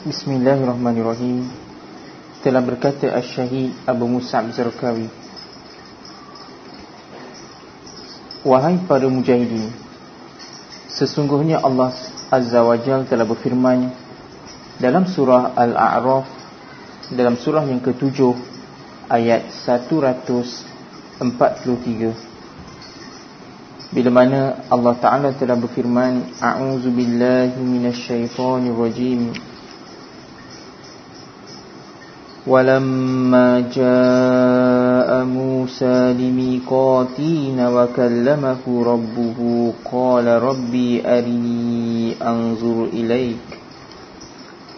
Bismillahirrahmanirrahim. Telah berkata Ash-Syahid Abu Musa'ab Zarqawi Wahai para mujahidin Sesungguhnya Allah Azza wa Jal telah berfirman Dalam surah Al-A'raf Dalam surah yang ketujuh Ayat 143 Bila mana Allah Ta'ala telah berfirman A'udzu billahi ولما جاء موسى لميقاتين وكلمه ربه قال ربي أرني أنظر إليك.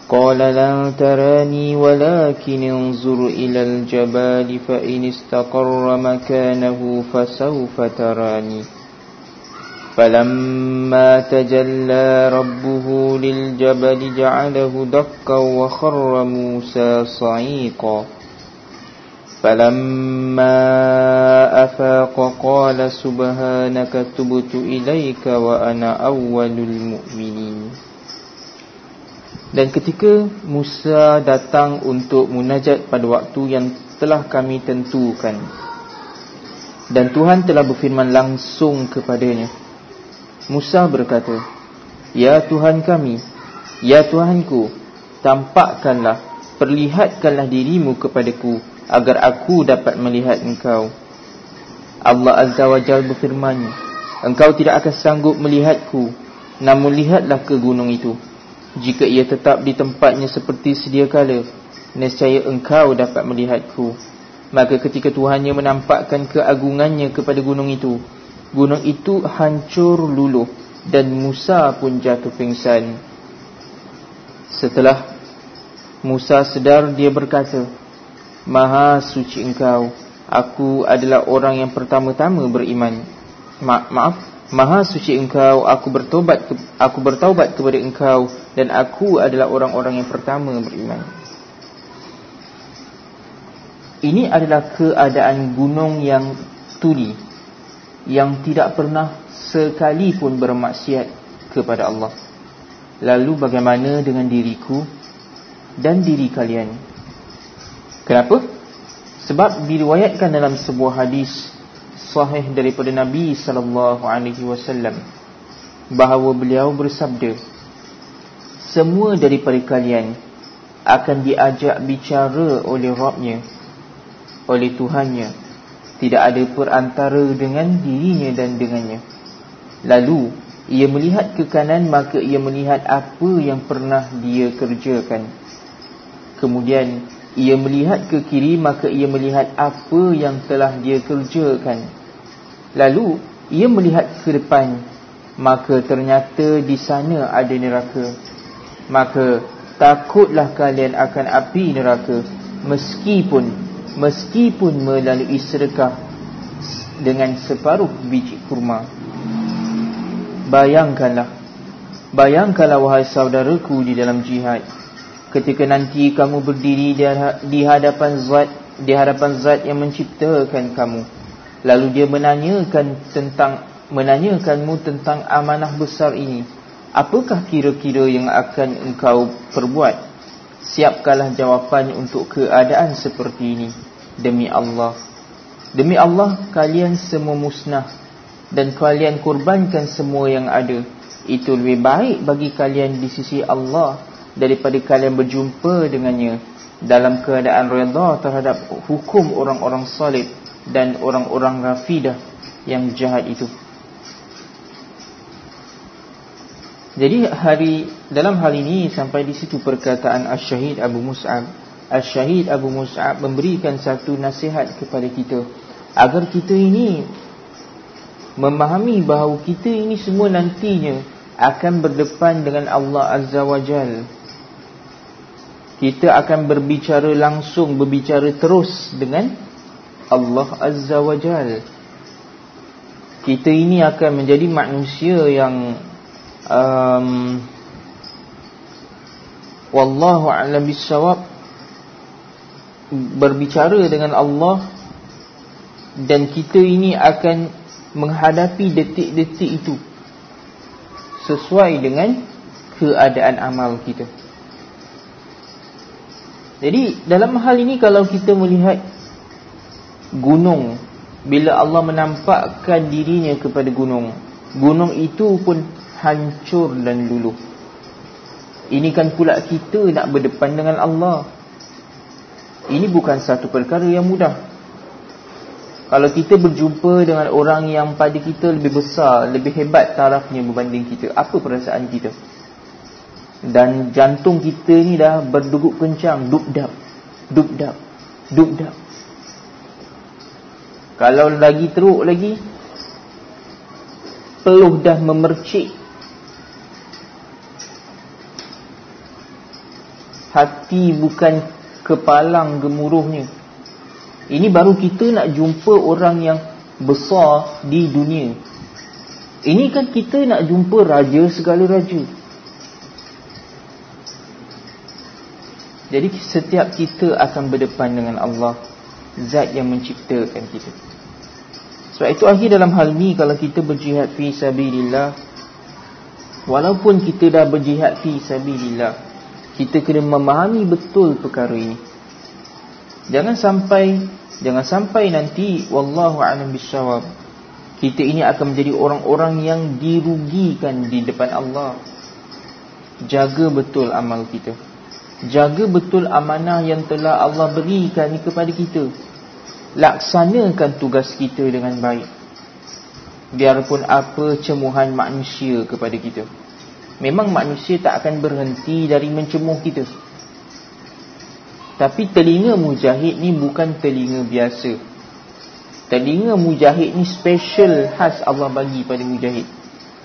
قال لن تراني ولكن انظر إلى الجبال فإن استقر مكانه فسوف تراني. فلما تجلى ربه للجبل جعله دكا وخر موسى صعيقا فلما أفاق قال سبحانك تبت إليك وأنا أول المؤمنين Dan ketika Musa datang untuk munajat pada waktu yang telah kami tentukan Dan Tuhan telah berfirman langsung kepadanya Musa berkata, Ya Tuhan kami, Ya Tuhanku, tampakkanlah, perlihatkanlah dirimu kepadaku, agar aku dapat melihat engkau. Allah Azza wa Jal berfirman, Engkau tidak akan sanggup melihatku, namun lihatlah ke gunung itu. Jika ia tetap di tempatnya seperti sedia kala, nescaya engkau dapat melihatku. Maka ketika Tuhannya menampakkan keagungannya kepada gunung itu, gunung itu hancur luluh dan Musa pun jatuh pingsan. Setelah Musa sedar dia berkata, Maha suci engkau, aku adalah orang yang pertama-tama beriman. Ma maaf, Maha suci engkau, aku bertobat aku bertaubat kepada engkau dan aku adalah orang-orang yang pertama beriman. Ini adalah keadaan gunung yang tuli yang tidak pernah sekalipun bermaksiat kepada Allah. Lalu bagaimana dengan diriku dan diri kalian? Kenapa? Sebab diriwayatkan dalam sebuah hadis sahih daripada Nabi sallallahu alaihi wasallam bahawa beliau bersabda Semua daripada kalian akan diajak bicara oleh Rabbnya oleh Tuhannya tidak ada perantara dengan dirinya dan dengannya. Lalu, ia melihat ke kanan maka ia melihat apa yang pernah dia kerjakan. Kemudian, ia melihat ke kiri maka ia melihat apa yang telah dia kerjakan. Lalu, ia melihat ke depan maka ternyata di sana ada neraka. Maka, takutlah kalian akan api neraka meskipun meskipun melalui sedekah dengan separuh biji kurma. Bayangkanlah bayangkanlah wahai saudaraku di dalam jihad. Ketika nanti kamu berdiri di hadapan zat di hadapan zat yang menciptakan kamu lalu dia menanyakan tentang menanyakanmu tentang amanah besar ini apakah kira-kira yang akan engkau perbuat Siapkanlah jawapan untuk keadaan seperti ini. Demi Allah. Demi Allah kalian semua musnah. Dan kalian kurbankan semua yang ada. Itu lebih baik bagi kalian di sisi Allah Daripada kalian berjumpa dengannya. Dalam keadaan reda terhadap hukum orang-orang salib Dan orang-orang rafidah yang jahat itu Jadi hari dalam hal ini sampai di situ perkataan Asy-Syahid Abu Mus'ab. Asy-Syahid Abu Mus'ab memberikan satu nasihat kepada kita agar kita ini memahami bahawa kita ini semua nantinya akan berdepan dengan Allah Azza wa Jal. Kita akan berbicara langsung, berbicara terus dengan Allah Azza wa Jal. Kita ini akan menjadi manusia yang um, wallahu a'lam bissawab. Berbicara dengan Allah dan kita ini akan menghadapi detik-detik itu sesuai dengan keadaan amal kita. Jadi dalam hal ini kalau kita melihat gunung bila Allah menampakkan dirinya kepada gunung, gunung itu pun hancur dan luluh. Ini kan pula kita nak berdepan dengan Allah. Ini bukan satu perkara yang mudah. Kalau kita berjumpa dengan orang yang pada kita lebih besar, lebih hebat tarafnya berbanding kita, apa perasaan kita? Dan jantung kita ni dah berdegup kencang, duk-dap, duk-dap, duk-dap. Kalau lagi teruk lagi, peluh dah memercik. Hati bukan kepalang gemuruhnya. Ini baru kita nak jumpa orang yang besar di dunia. Ini kan kita nak jumpa raja segala raja. Jadi setiap kita akan berdepan dengan Allah Zat yang menciptakan kita Sebab itu akhir dalam hal ni Kalau kita berjihad fi sabidillah Walaupun kita dah berjihad fi sabidillah Kita kena memahami betul perkara ini. Jangan sampai Jangan sampai nanti Wallahu a'lam bisawab Kita ini akan menjadi orang-orang yang dirugikan di depan Allah. Jaga betul amal kita. Jaga betul amanah yang telah Allah berikan kepada kita. Laksanakan tugas kita dengan baik. Biarpun apa cemuhan manusia kepada kita Memang manusia tak akan berhenti dari mencemuh kita. Tapi telinga mujahid ni bukan telinga biasa. Telinga mujahid ni special khas Allah bagi pada mujahid.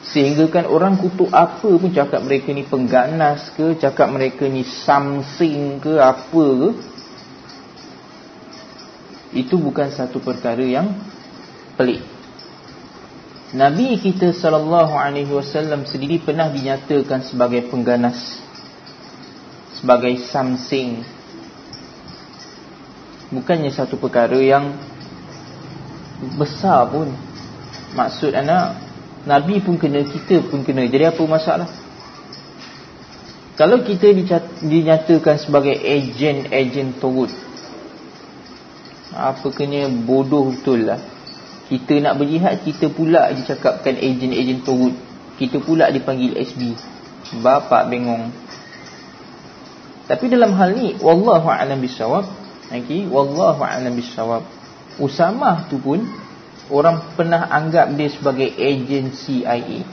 Sehingga kan orang kutuk apa pun cakap mereka ni pengganas ke Cakap mereka ni samsing ke apa ke Itu bukan satu perkara yang pelik Nabi kita SAW sendiri pernah dinyatakan sebagai pengganas Sebagai samsing Bukannya satu perkara yang besar pun Maksud anak Nabi pun kena, kita pun kena. Jadi apa masalah? Kalau kita dinyatakan sebagai ejen-ejen turut. Apa kena bodoh betul lah. Kita nak berjihad, kita pula dicakapkan ejen-ejen turut. Kita pula dipanggil SB. Bapak bengong. Tapi dalam hal ni, Wallahu'alam bisawab. Okay? Wallahu'alam bisawab. Usamah tu pun orang pernah anggap dia sebagai ejen CIA.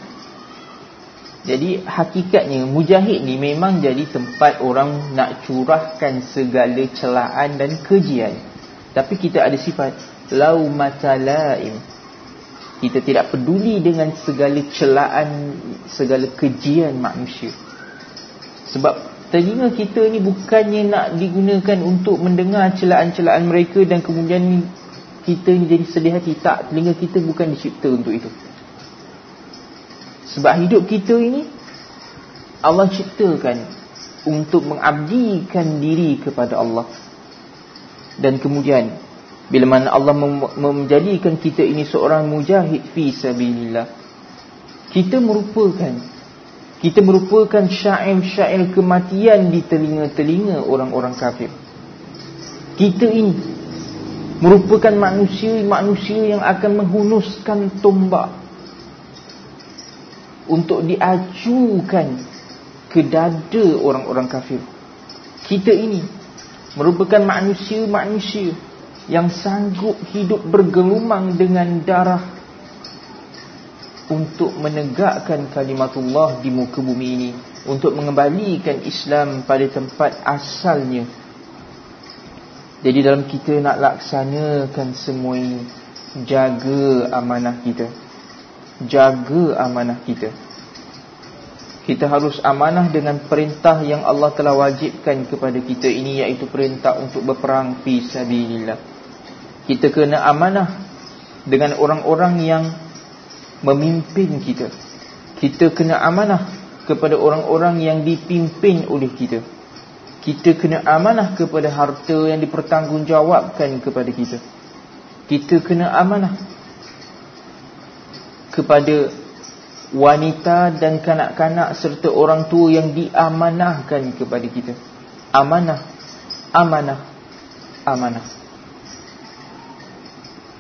Jadi hakikatnya mujahid ni memang jadi tempat orang nak curahkan segala celaan dan kejian. Tapi kita ada sifat lau matalaim. Kita tidak peduli dengan segala celaan, segala kejian manusia. Sebab telinga kita ni bukannya nak digunakan untuk mendengar celaan-celaan mereka dan kemudian kita ni jadi sedih hati tak telinga kita bukan dicipta untuk itu sebab hidup kita ini Allah ciptakan untuk mengabdikan diri kepada Allah dan kemudian bila mana Allah menjadikan kita ini seorang mujahid fi sabilillah kita merupakan kita merupakan syair-syair kematian di telinga-telinga orang-orang kafir kita ini merupakan manusia-manusia yang akan menghunuskan tombak untuk diajukan ke dada orang-orang kafir. Kita ini merupakan manusia-manusia yang sanggup hidup bergelumang dengan darah untuk menegakkan kalimatullah di muka bumi ini, untuk mengembalikan Islam pada tempat asalnya. Jadi dalam kita nak laksanakan semua ini Jaga amanah kita. Jaga amanah kita. Kita harus amanah dengan perintah yang Allah telah wajibkan kepada kita ini Iaitu perintah untuk berperang Fisabilillah Kita kena amanah Dengan orang-orang yang Memimpin kita Kita kena amanah Kepada orang-orang yang dipimpin oleh kita kita kena amanah kepada harta yang dipertanggungjawabkan kepada kita. Kita kena amanah kepada wanita dan kanak-kanak serta orang tua yang diamanahkan kepada kita. Amanah amanah amanah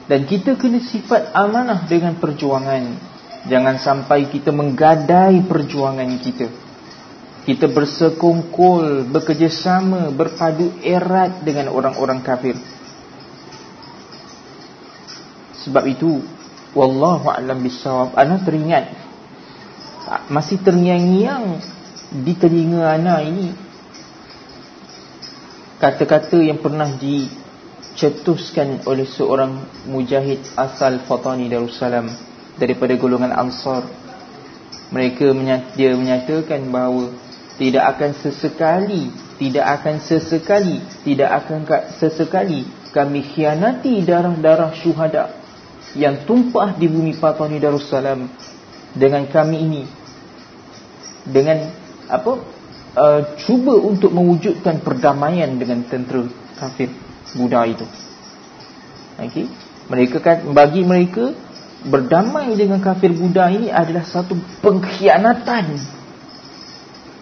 dan kita kena sifat amanah dengan perjuangan. Jangan sampai kita menggadai perjuangan kita. Kita bersekongkol bekerjasama berpadu erat dengan orang-orang kafir. Sebab itu wallahu a'lam bissawab. Ana teringat masih terngiang-ngiang di telinga ana ini. Kata-kata yang pernah dicetuskan oleh seorang mujahid asal Fatani Darussalam daripada golongan Ansar. Mereka dia menyatakan bahawa tidak akan sesekali tidak akan sesekali tidak akan sesekali kami khianati darah-darah syuhada yang tumpah di bumi Fatani Darussalam dengan kami ini. Dengan apa? Uh, cuba untuk mewujudkan perdamaian dengan tentera kafir Buddha itu okey mereka kan bagi mereka berdamai dengan kafir Buddha ini adalah satu pengkhianatan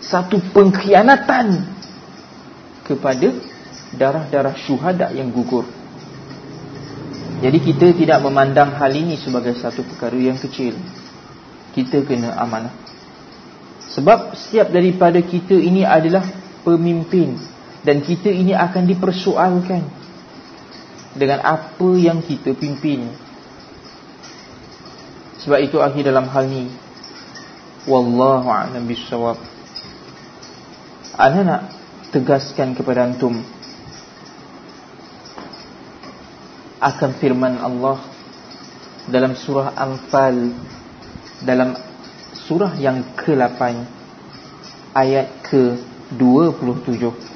satu pengkhianatan kepada darah-darah syuhada yang gugur jadi kita tidak memandang hal ini sebagai satu perkara yang kecil. Kita kena amanah. Sebab setiap daripada kita ini adalah pemimpin. Dan kita ini akan dipersoalkan. Dengan apa yang kita pimpin. Sebab itu akhir dalam hal ini. Wallahu'alam bisawab. Anda nak tegaskan kepada antum akan firman Allah dalam surah Anfal dalam surah yang ke-8 ayat ke-27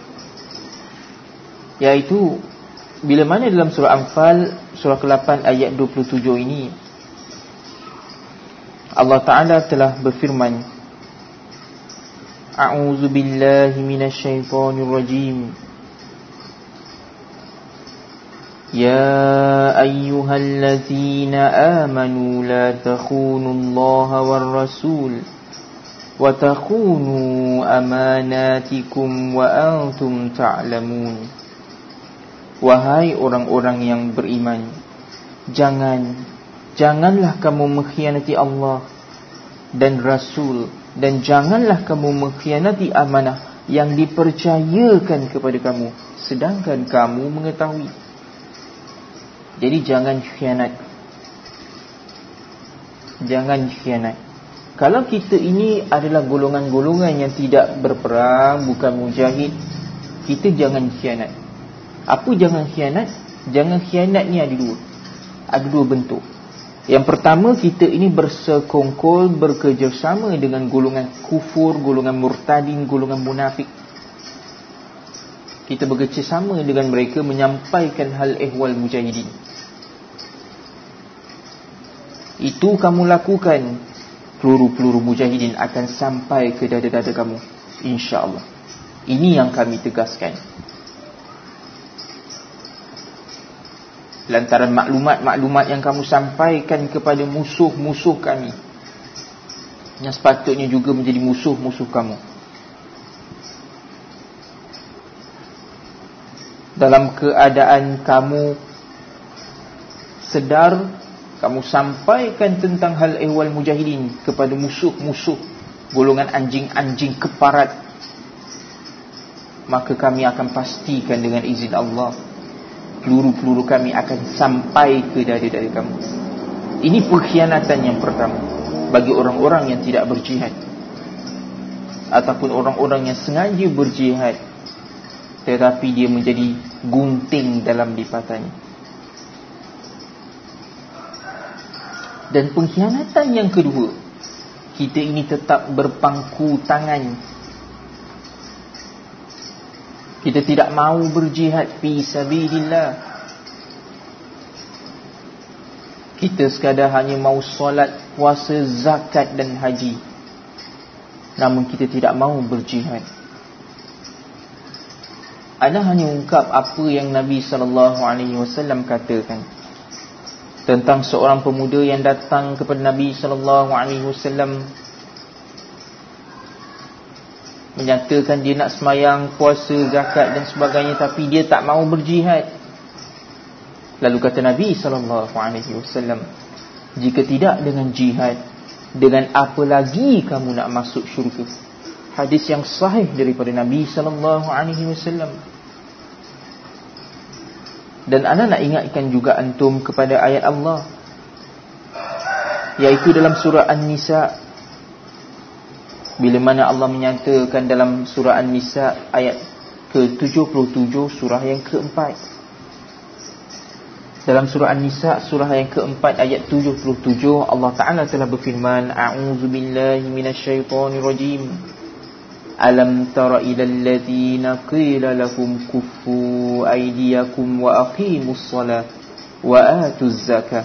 yaitu bila mana dalam surah Anfal surah ke-8 ayat 27 ini Allah Taala telah berfirman A'udzu billahi minasyaitonir rajim يا أيها الذين آمنوا لا تخونوا الله والرسول وتخونوا أماناتكم وأنتم تعلمون Wahai orang-orang yang beriman Jangan Janganlah kamu mengkhianati Allah Dan Rasul Dan janganlah kamu mengkhianati amanah Yang dipercayakan kepada kamu Sedangkan kamu mengetahui. Jadi jangan khianat. Jangan khianat. Kalau kita ini adalah golongan-golongan yang tidak berperang Bukan mujahid Kita jangan khianat Apa jangan khianat? Jangan khianat ni ada dua. Ada dua bentuk. Yang pertama kita ini bersekongkol Bekerjasama dengan golongan kufur Golongan murtadin, golongan munafik. Kita bekerjasama dengan mereka menyampaikan hal ehwal mujahidin. Itu kamu lakukan peluru-peluru mujahidin akan sampai ke dada-dada kamu. Insyaallah ini yang kami tegaskan lantaran maklumat-maklumat yang kamu sampaikan kepada musuh-musuh kami. Yang sepatutnya juga menjadi musuh-musuh kamu. Dalam keadaan kamu sedar kamu sampaikan tentang hal ehwal mujahidin kepada musuh-musuh golongan anjing-anjing keparat maka kami akan pastikan dengan izin Allah peluru-peluru kami akan sampai ke dada-dada kamu. Ini pengkhianatan yang pertama bagi orang-orang yang tidak berjihad. Ataupun orang-orang yang sengaja berjihad tetapi dia menjadi gunting dalam lipatannya Dan pengkhianatan yang kedua Kita ini tetap berpangku tangan Kita tidak mahu berjihad Fi sabidillah Kita sekadar hanya mahu solat Puasa, zakat dan haji. Namun kita tidak mahu berjihad. Ada hanya ungkap apa yang Nabi SAW katakan tentang seorang pemuda yang datang kepada Nabi sallallahu alaihi wasallam menyatakan dia nak semayang, puasa, zakat dan sebagainya tapi dia tak mau berjihad. Lalu kata Nabi wasallam, jika tidak dengan jihad, dengan apa lagi kamu nak masuk syurga? Hadis yang sahih daripada Nabi wasallam. Dan ana nak ingatkan juga antum kepada ayat Allah yaitu dalam surah An-Nisa bila mana Allah menyatakan dalam surah An-Nisa ayat ke-77 surah yang keempat. Dalam surah An-Nisa surah yang keempat ayat 77 Allah Taala telah berfirman A'udzu billahi. Alam tara ilal ladzina qila lahum kuffu aydiyakum wa aqimus shalah wa atuz zakah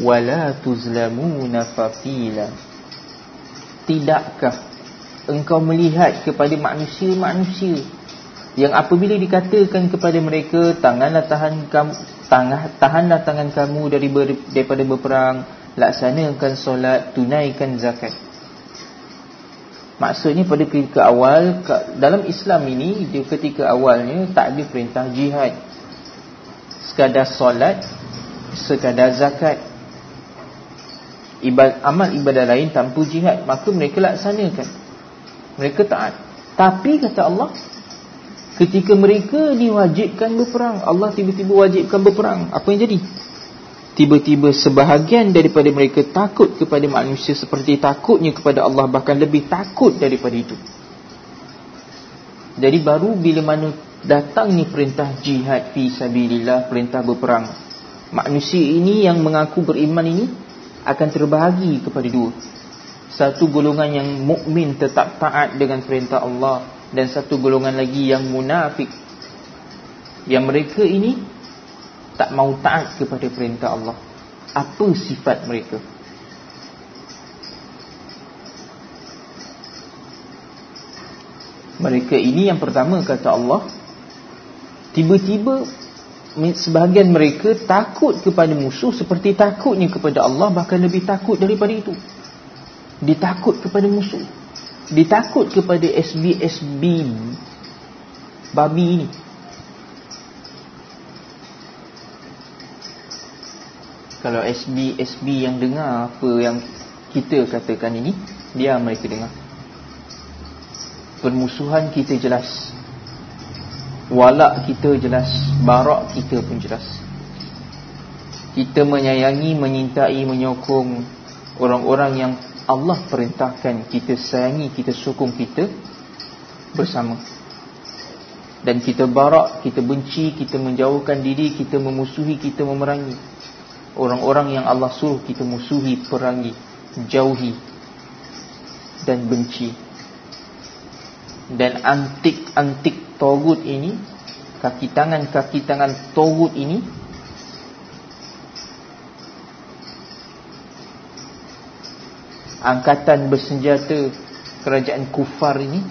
wala tuzlamuna fatila tidakkah engkau melihat kepada manusia-manusia yang apabila dikatakan kepada mereka tanganlah tahan kamu tangan tahanlah tangan kamu dari ber, daripada berperang laksanakan solat tunaikan zakat. Maksudnya pada ketika awal dalam Islam ini dia ketika awalnya tak ada perintah jihad. Sekadar solat sekadar zakat ibad, amal ibadah lain tanpa jihad maka mereka laksanakan. Mereka taat. Tapi kata Allah ketika mereka diwajibkan berperang Allah tiba-tiba wajibkan berperang. Apa yang jadi? Tiba-tiba sebahagian daripada mereka takut kepada manusia seperti takutnya kepada Allah bahkan lebih takut daripada itu. Jadi baru bila mana datangnya perintah jihad fi sabilillah perintah berperang manusia ini yang mengaku beriman ini akan terbahagi kepada dua. Satu golongan yang mukmin tetap taat dengan perintah Allah dan satu golongan lagi yang munafik. Yang mereka ini tak mau taat kepada perintah Allah. Apa sifat mereka? Mereka ini yang pertama kata Allah tiba-tiba sebahagian mereka takut kepada musuh seperti takutnya kepada Allah bahkan lebih takut daripada itu. Ditakut kepada musuh. Ditakut kepada SB-SB babi ini. Kalau SB-SB yang dengar apa yang kita katakan ini dia mereka dengar. Permusuhan kita jelas walak kita jelas barak kita pun jelas. Kita menyayangi menyintai menyokong orang-orang yang Allah perintahkan kita sayangi kita sokong kita bersama. Dan kita barak kita benci kita menjauhkan diri kita memusuhi kita memerangi. Orang-orang yang Allah suruh kita musuhi perangi jauhi dan benci. Dan antik-antik Togut ini Kaki tangan-kaki tangan Togut ini Angkatan bersenjata Kerajaan kufar ini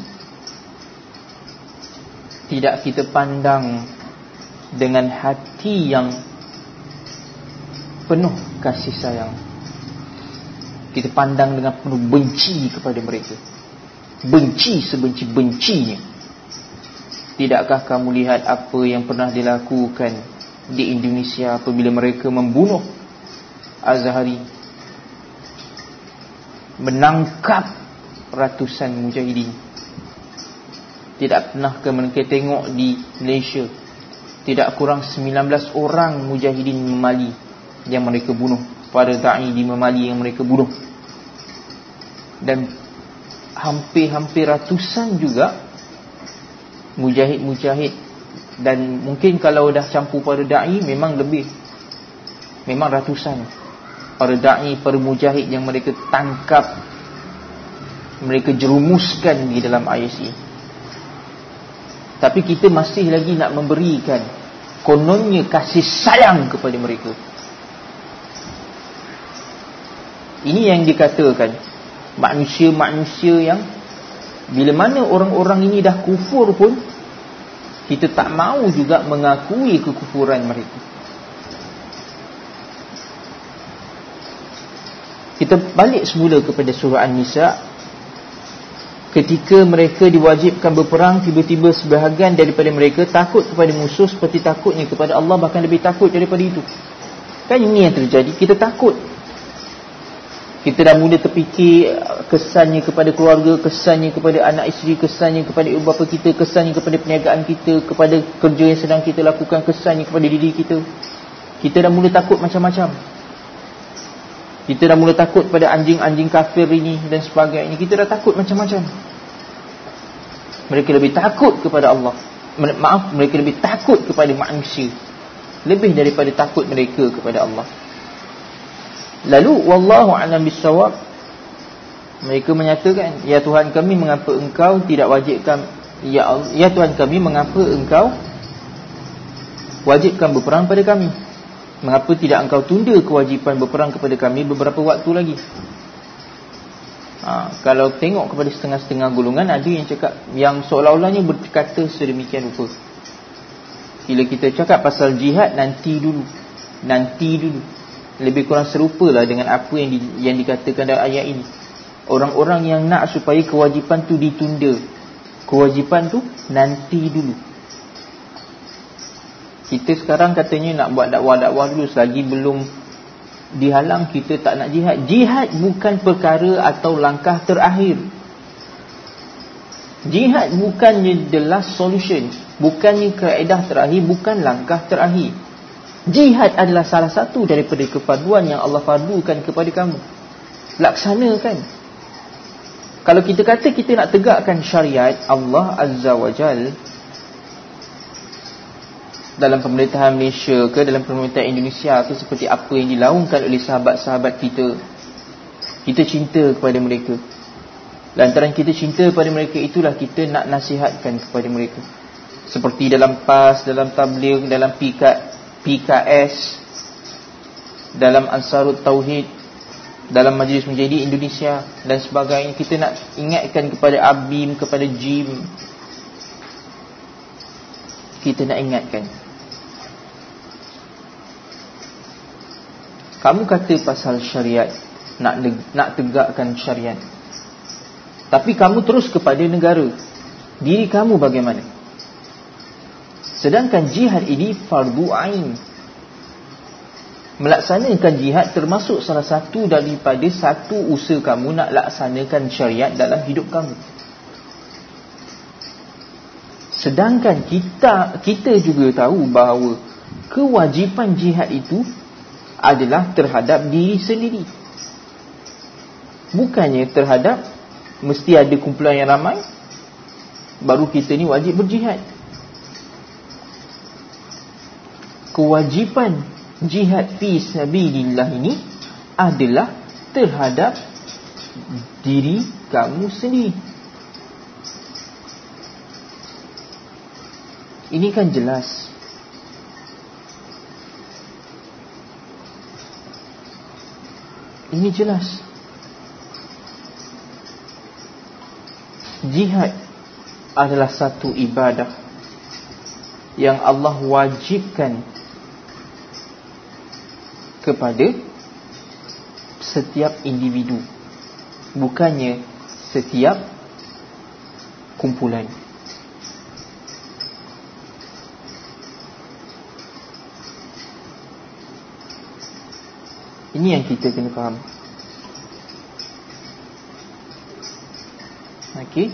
Tidak kita pandang Dengan hati yang Penuh kasih sayang. Kita pandang dengan penuh benci kepada mereka. Benci sebenci-bencinya Tidakkah kamu lihat apa yang pernah dilakukan di Indonesia apabila mereka membunuh Azhari? Menangkap ratusan mujahidin. Tidak pernah ke mereka tengok di Malaysia? Tidak kurang 19 orang mujahidin memali yang mereka bunuh. Pada da'i di memali yang mereka bunuh. Dan hampir-hampir ratusan juga mujahid-mujahid. Dan mungkin kalau dah campur pada da'i memang lebih. Memang ratusan para da'i, para mujahid yang mereka tangkap mereka jerumuskan di dalam ISI Tapi kita masih lagi nak memberikan Kononnya kasih sayang kepada mereka. Ini yang dikatakan Manusia-manusia yang Bila mana orang-orang ini dah kufur pun Kita tak mau juga mengakui kekufuran mereka. Kita balik semula kepada surah An-Nisa. Ketika mereka diwajibkan berperang Tiba-tiba sebahagian daripada mereka Takut kepada musuh seperti takutnya kepada Allah Bahkan lebih takut daripada itu. Kan ini yang terjadi. Kita takut kita dah mula terfikir kesannya kepada keluarga, kesannya kepada anak isteri, kesannya kepada ibu bapa kita, kesannya kepada perniagaan kita, kepada kerja yang sedang kita lakukan, kesannya kepada diri kita. Kita dah mula takut macam-macam. Kita dah mula takut pada anjing-anjing kafir ini dan sebagainya. Kita dah takut macam-macam. Mereka lebih takut kepada Allah. Maaf, mereka lebih takut kepada manusia. Lebih daripada takut mereka kepada Allah. Lalu wallahu a'lam bissawab. Mereka menyatakan ya Tuhan kami mengapa engkau tidak wajibkan ya ya Tuhan kami mengapa engkau wajibkan berperang pada kami? Mengapa tidak engkau tunda kewajipan berperang kepada kami beberapa waktu lagi? Ha, kalau tengok kepada setengah-setengah golongan ada yang cakap yang seolah-olahnya berkata sedemikian rupa. Bila kita cakap pasal jihad nanti dulu. Nanti dulu lebih kurang serupa lah dengan apa yang di, yang dikatakan dalam ayat ini. Orang-orang yang nak supaya kewajipan tu ditunda. Kewajipan tu nanti dulu. Kita sekarang katanya nak buat dakwah-dakwah dulu selagi belum dihalang kita tak nak jihad. Jihad bukan perkara atau langkah terakhir. Jihad bukannya the last solution. Bukannya kaedah terakhir, bukan langkah terakhir. Jihad adalah salah satu daripada kepaduan yang Allah fardukan kepada kamu. Laksanakan. Kalau kita kata kita nak tegakkan syariat Allah Azza wa Jal dalam pemerintahan Malaysia ke dalam pemerintahan Indonesia ke seperti apa yang dilaungkan oleh sahabat-sahabat kita. Kita cinta kepada mereka. Lantaran kita cinta kepada mereka itulah kita nak nasihatkan kepada mereka. Seperti dalam PAS, dalam tabligh, dalam pikat PKS dalam Ansarut Tauhid dalam Majlis Menjadi Indonesia dan sebagainya. Kita nak ingatkan kepada Abim kepada Jim. Kita nak ingatkan. Kamu kata pasal syariat nak nak tegakkan syariat. Tapi kamu terus kepada negara. Diri kamu bagaimana Sedangkan jihad ini fardu ain. Melaksanakan jihad termasuk salah satu daripada satu usaha kamu nak laksanakan syariat dalam hidup kamu. Sedangkan kita kita juga tahu bahawa kewajipan jihad itu adalah terhadap diri sendiri. Bukannya terhadap mesti ada kumpulan yang ramai baru kita ni wajib berjihad. Kewajipan jihad fi sabilillah ini adalah terhadap diri kamu sendiri. Ini kan jelas. Ini jelas. Jihad adalah satu ibadah yang Allah wajibkan kepada setiap individu. Bukannya setiap kumpulan. Ini yang kita kena faham. Okey.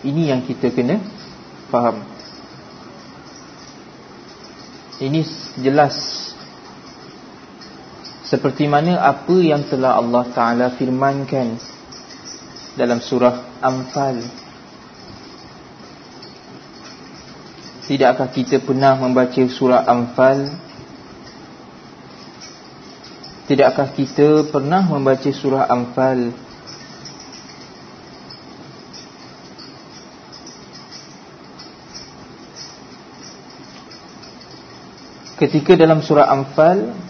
Ini yang kita kena faham. Ini jelas seperti mana apa yang telah Allah Ta'ala firmankan Dalam surah Anfal. Tidakkah kita pernah membaca surah Anfal? Tidakkah kita pernah membaca surah Anfal? Ketika dalam surah Anfal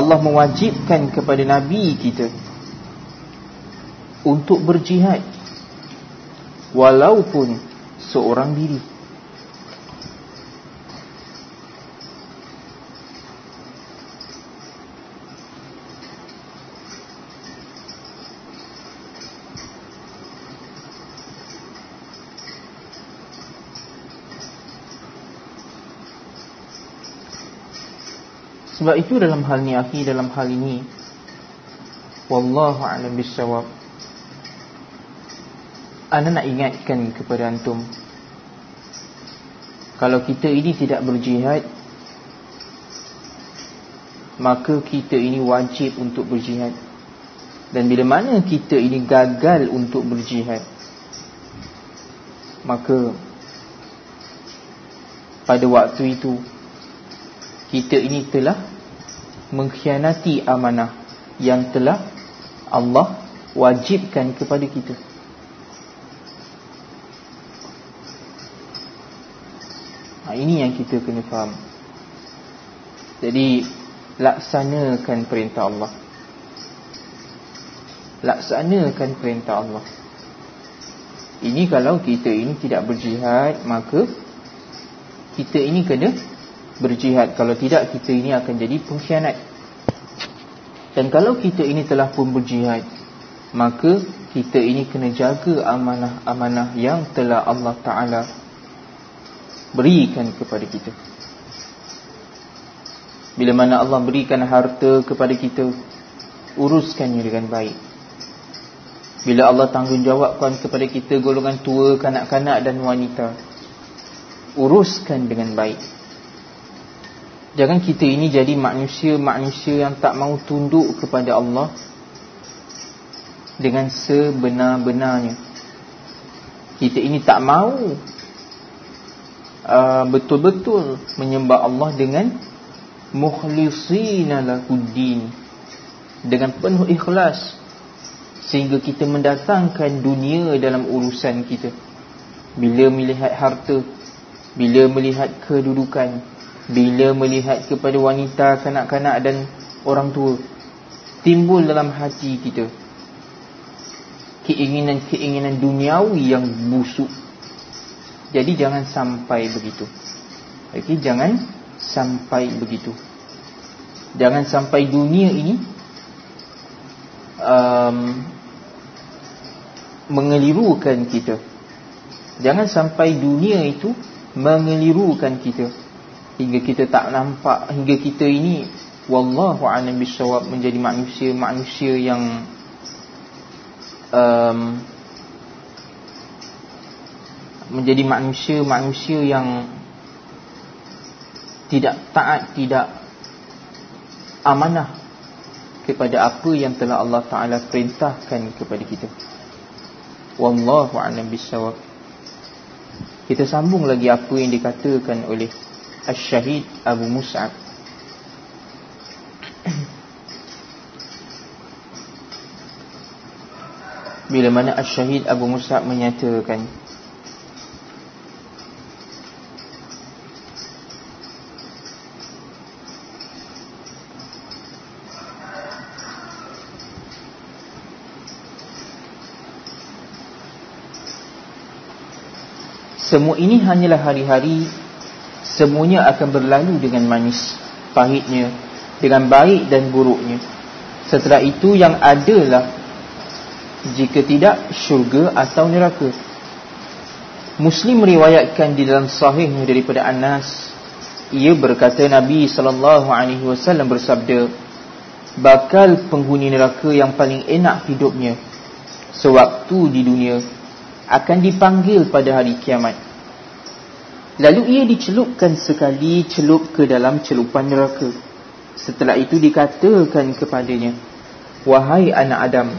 Allah mewajibkan kepada Nabi kita untuk berjihad. Walaupun seorang diri Sebab itu dalam hal ni akhi dalam hal ini wallahu a'lam bissawab. Ana nak ingatkan kepada antum kalau kita ini tidak berjihad maka kita ini wajib untuk berjihad. Dan bila mana kita ini gagal untuk berjihad maka pada waktu itu kita ini telah mengkhianati amanah yang telah Allah wajibkan kepada kita. Ha, ini yang kita kena faham. Jadi laksanakan perintah Allah. Laksanakan perintah Allah. Ini kalau kita ini tidak berjihad maka kita ini kena berjihad. Kalau tidak kita ini akan jadi pengkhianat. Dan kalau kita ini telah pun berjihad Maka kita ini kena jaga amanah-amanah yang telah Allah Ta'ala Berikan kepada kita. Bila mana Allah berikan harta kepada kita Uruskannya dengan baik. Bila Allah tanggungjawabkan kepada kita Golongan tua, kanak-kanak dan wanita Uruskan dengan baik Jangan kita ini jadi manusia-manusia yang tak mau tunduk kepada Allah Dengan sebenar-benarnya. Kita ini tak mau uh, Betul-betul uh, menyembah Allah dengan Mukhlisina lakuddin Dengan penuh ikhlas Sehingga kita mendatangkan dunia dalam urusan kita. Bila melihat harta Bila melihat kedudukan bila melihat kepada wanita, kanak-kanak dan orang tua Timbul dalam hati kita Keinginan-keinginan duniawi yang busuk. Jadi jangan sampai begitu. Okay, Jangan sampai begitu. Jangan sampai dunia ini um, Mengelirukan kita. Jangan sampai dunia itu Mengelirukan kita hingga kita tak nampak hingga kita ini wallahu a'lam bissawab menjadi manusia-manusia yang um, menjadi manusia-manusia yang tidak taat tidak amanah kepada apa yang telah Allah Taala perintahkan kepada kita. Wallahu a'lam bissawab kita sambung lagi apa yang dikatakan oleh Al-Syahid Abu Mus'ab. Bila mana Al-Syahid Abu Mus'ab menyatakan Semua ini hanyalah hari-hari semuanya akan berlalu dengan manis pahitnya dengan baik dan buruknya. Setelah itu yang adalah jika tidak syurga atau neraka. Muslim meriwayatkan di dalam sahihnya daripada Anas ia berkata Nabi wasallam bersabda bakal penghuni neraka yang paling enak hidupnya sewaktu di dunia akan dipanggil pada hari kiamat Lalu ia dicelupkan sekali celup ke dalam celupan neraka. Setelah itu dikatakan kepadanya, Wahai anak Adam,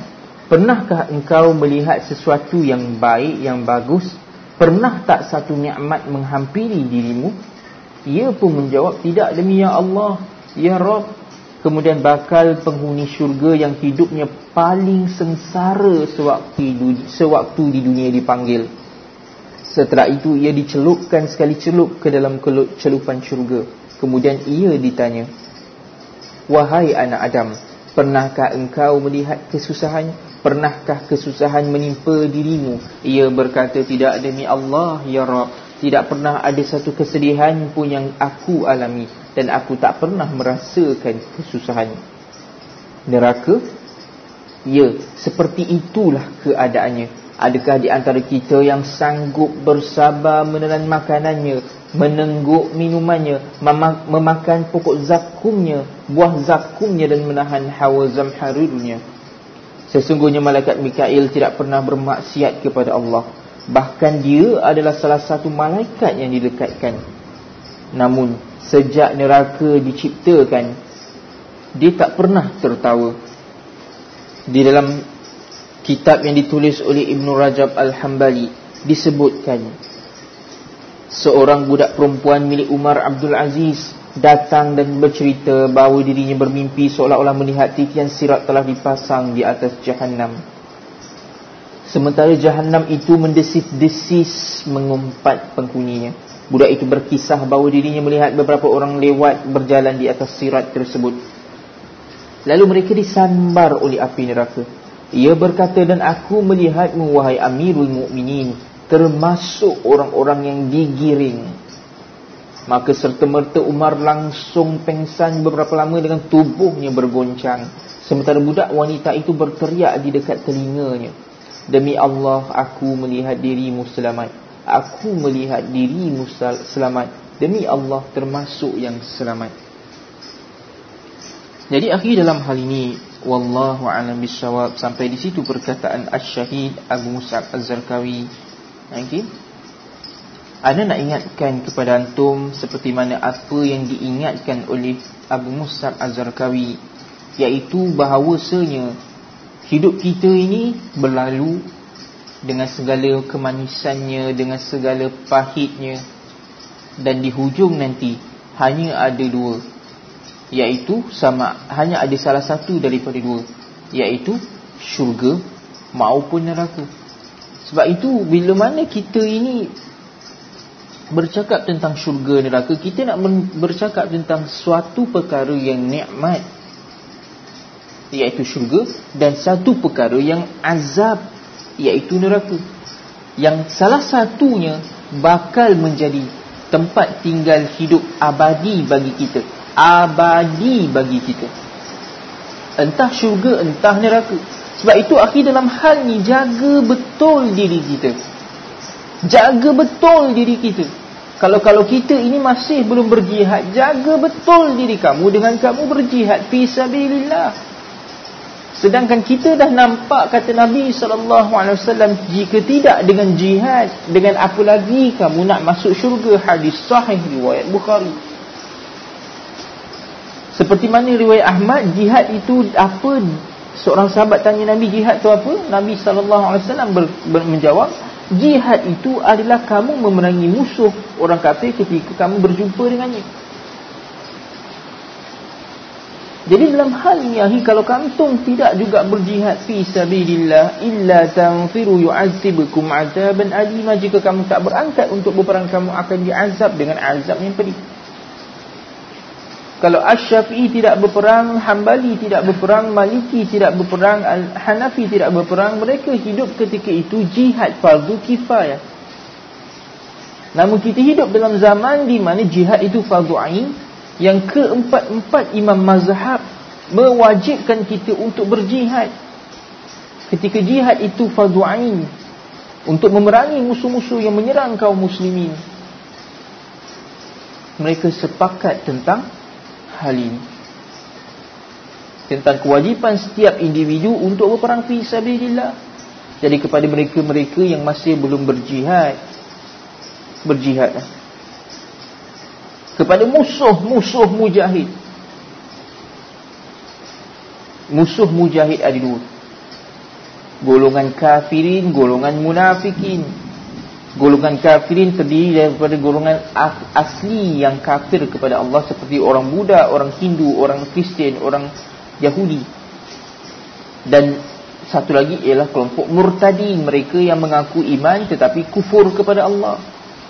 pernahkah engkau melihat sesuatu yang baik, yang bagus? Pernah tak satu nikmat menghampiri dirimu? Ia pun menjawab, tidak demi ya Allah, ya Rabb. Kemudian bakal penghuni syurga yang hidupnya paling sengsara sewaktu, sewaktu di dunia dipanggil Setelah itu ia dicelupkan sekali celup ke dalam celupan syurga. Kemudian ia ditanya, Wahai anak Adam, pernahkah engkau melihat kesusahan? Pernahkah kesusahan menimpa dirimu? Ia berkata, tidak demi Allah, Ya Rab. Tidak pernah ada satu kesedihan pun yang aku alami. Dan aku tak pernah merasakan kesusahan. Neraka? Ya, seperti itulah keadaannya. Adakah di antara kita yang sanggup bersabar menelan makanannya, menengguk minumannya, memakan pokok zakumnya, buah zakumnya dan menahan hawa zamharirnya? Sesungguhnya malaikat Mikail tidak pernah bermaksiat kepada Allah. Bahkan dia adalah salah satu malaikat yang didekatkan. Namun, sejak neraka diciptakan, dia tak pernah tertawa. Di dalam kitab yang ditulis oleh Ibn Rajab Al-Hambali disebutkan seorang budak perempuan milik Umar Abdul Aziz datang dan bercerita bahawa dirinya bermimpi seolah-olah melihat titian sirat telah dipasang di atas jahannam. Sementara jahannam itu mendesis-desis mengumpat penghuninya. Budak itu berkisah bahawa dirinya melihat beberapa orang lewat berjalan di atas sirat tersebut. Lalu mereka disambar oleh api neraka ia berkata dan aku melihatmu wahai Amirul Mukminin termasuk orang-orang yang digiring. Maka serta-merta Umar langsung pengsan beberapa lama dengan tubuhnya bergoncang. Sementara budak wanita itu berteriak di dekat telinganya. Demi Allah aku melihat dirimu selamat. Aku melihat dirimu selamat. Demi Allah termasuk yang selamat. Jadi akhir dalam hal ini wallahu a'lam bissawab sampai di situ perkataan asy-syahid Abu Mus'ab Az-Zarqawi. Okey. Ana nak ingatkan kepada antum seperti mana apa yang diingatkan oleh Abu Mus'ab Az-Zarqawi iaitu bahawasanya hidup kita ini berlalu dengan segala kemanisannya dengan segala pahitnya dan di hujung nanti hanya ada dua iaitu sama hanya ada salah satu daripada dua. Iaitu syurga maupun neraka. Sebab itu bila mana kita ini bercakap tentang syurga neraka kita nak bercakap tentang suatu perkara yang nikmat. Iaitu syurga dan satu perkara yang azab iaitu neraka. Yang salah satunya bakal menjadi tempat tinggal hidup abadi bagi kita abadi bagi kita. Entah syurga entah neraka. Sebab itu akhir dalam hal ni jaga betul diri kita. Jaga betul diri kita. Kalau kalau kita ini masih belum berjihad jaga betul diri kamu dengan kamu berjihad. Fi sabilillah. Sedangkan kita dah nampak kata Nabi SAW jika tidak dengan jihad dengan apa lagi kamu nak masuk syurga? Hadis sahih riwayat Bukhari seperti mana riwayat Ahmad jihad itu apa seorang sahabat tanya Nabi jihad itu apa? Nabi sallallahu alaihi wasallam menjawab jihad itu adalah kamu memerangi musuh orang kafir ketika kamu berjumpa dengannya. Jadi dalam hal ini ahi kalau kantung tidak juga berjihad fi sabilillah illa tanfiru yu'adzibukum 'adzaban alima jika kamu tak berangkat untuk berperang kamu akan diazab dengan azab yang pedih. Kalau Asy-Syafi'i tidak berperang, Hambali tidak berperang, Maliki tidak berperang, Hanafi tidak berperang, mereka hidup ketika itu jihad fardu kifayah. Namun kita hidup dalam zaman di mana jihad itu fardu ain, yang keempat-empat imam mazhab mewajibkan kita untuk berjihad. Ketika jihad itu fardu ain untuk memerangi musuh-musuh yang menyerang kaum muslimin. Mereka sepakat tentang hal ini tentang kewajipan setiap individu untuk berperang fi sabilillah. Jadi kepada mereka-mereka yang masih belum berjihad. Berjihad. Kepada musuh-musuh mujahid. Musuh mujahid ada dua golongan kafirin golongan munafikin golongan kafirin terdiri daripada golongan asli yang kafir kepada Allah seperti orang Buddha, orang Hindu, orang Kristian, orang Yahudi. Dan satu lagi ialah kelompok murtadin mereka yang mengaku iman tetapi kufur kepada Allah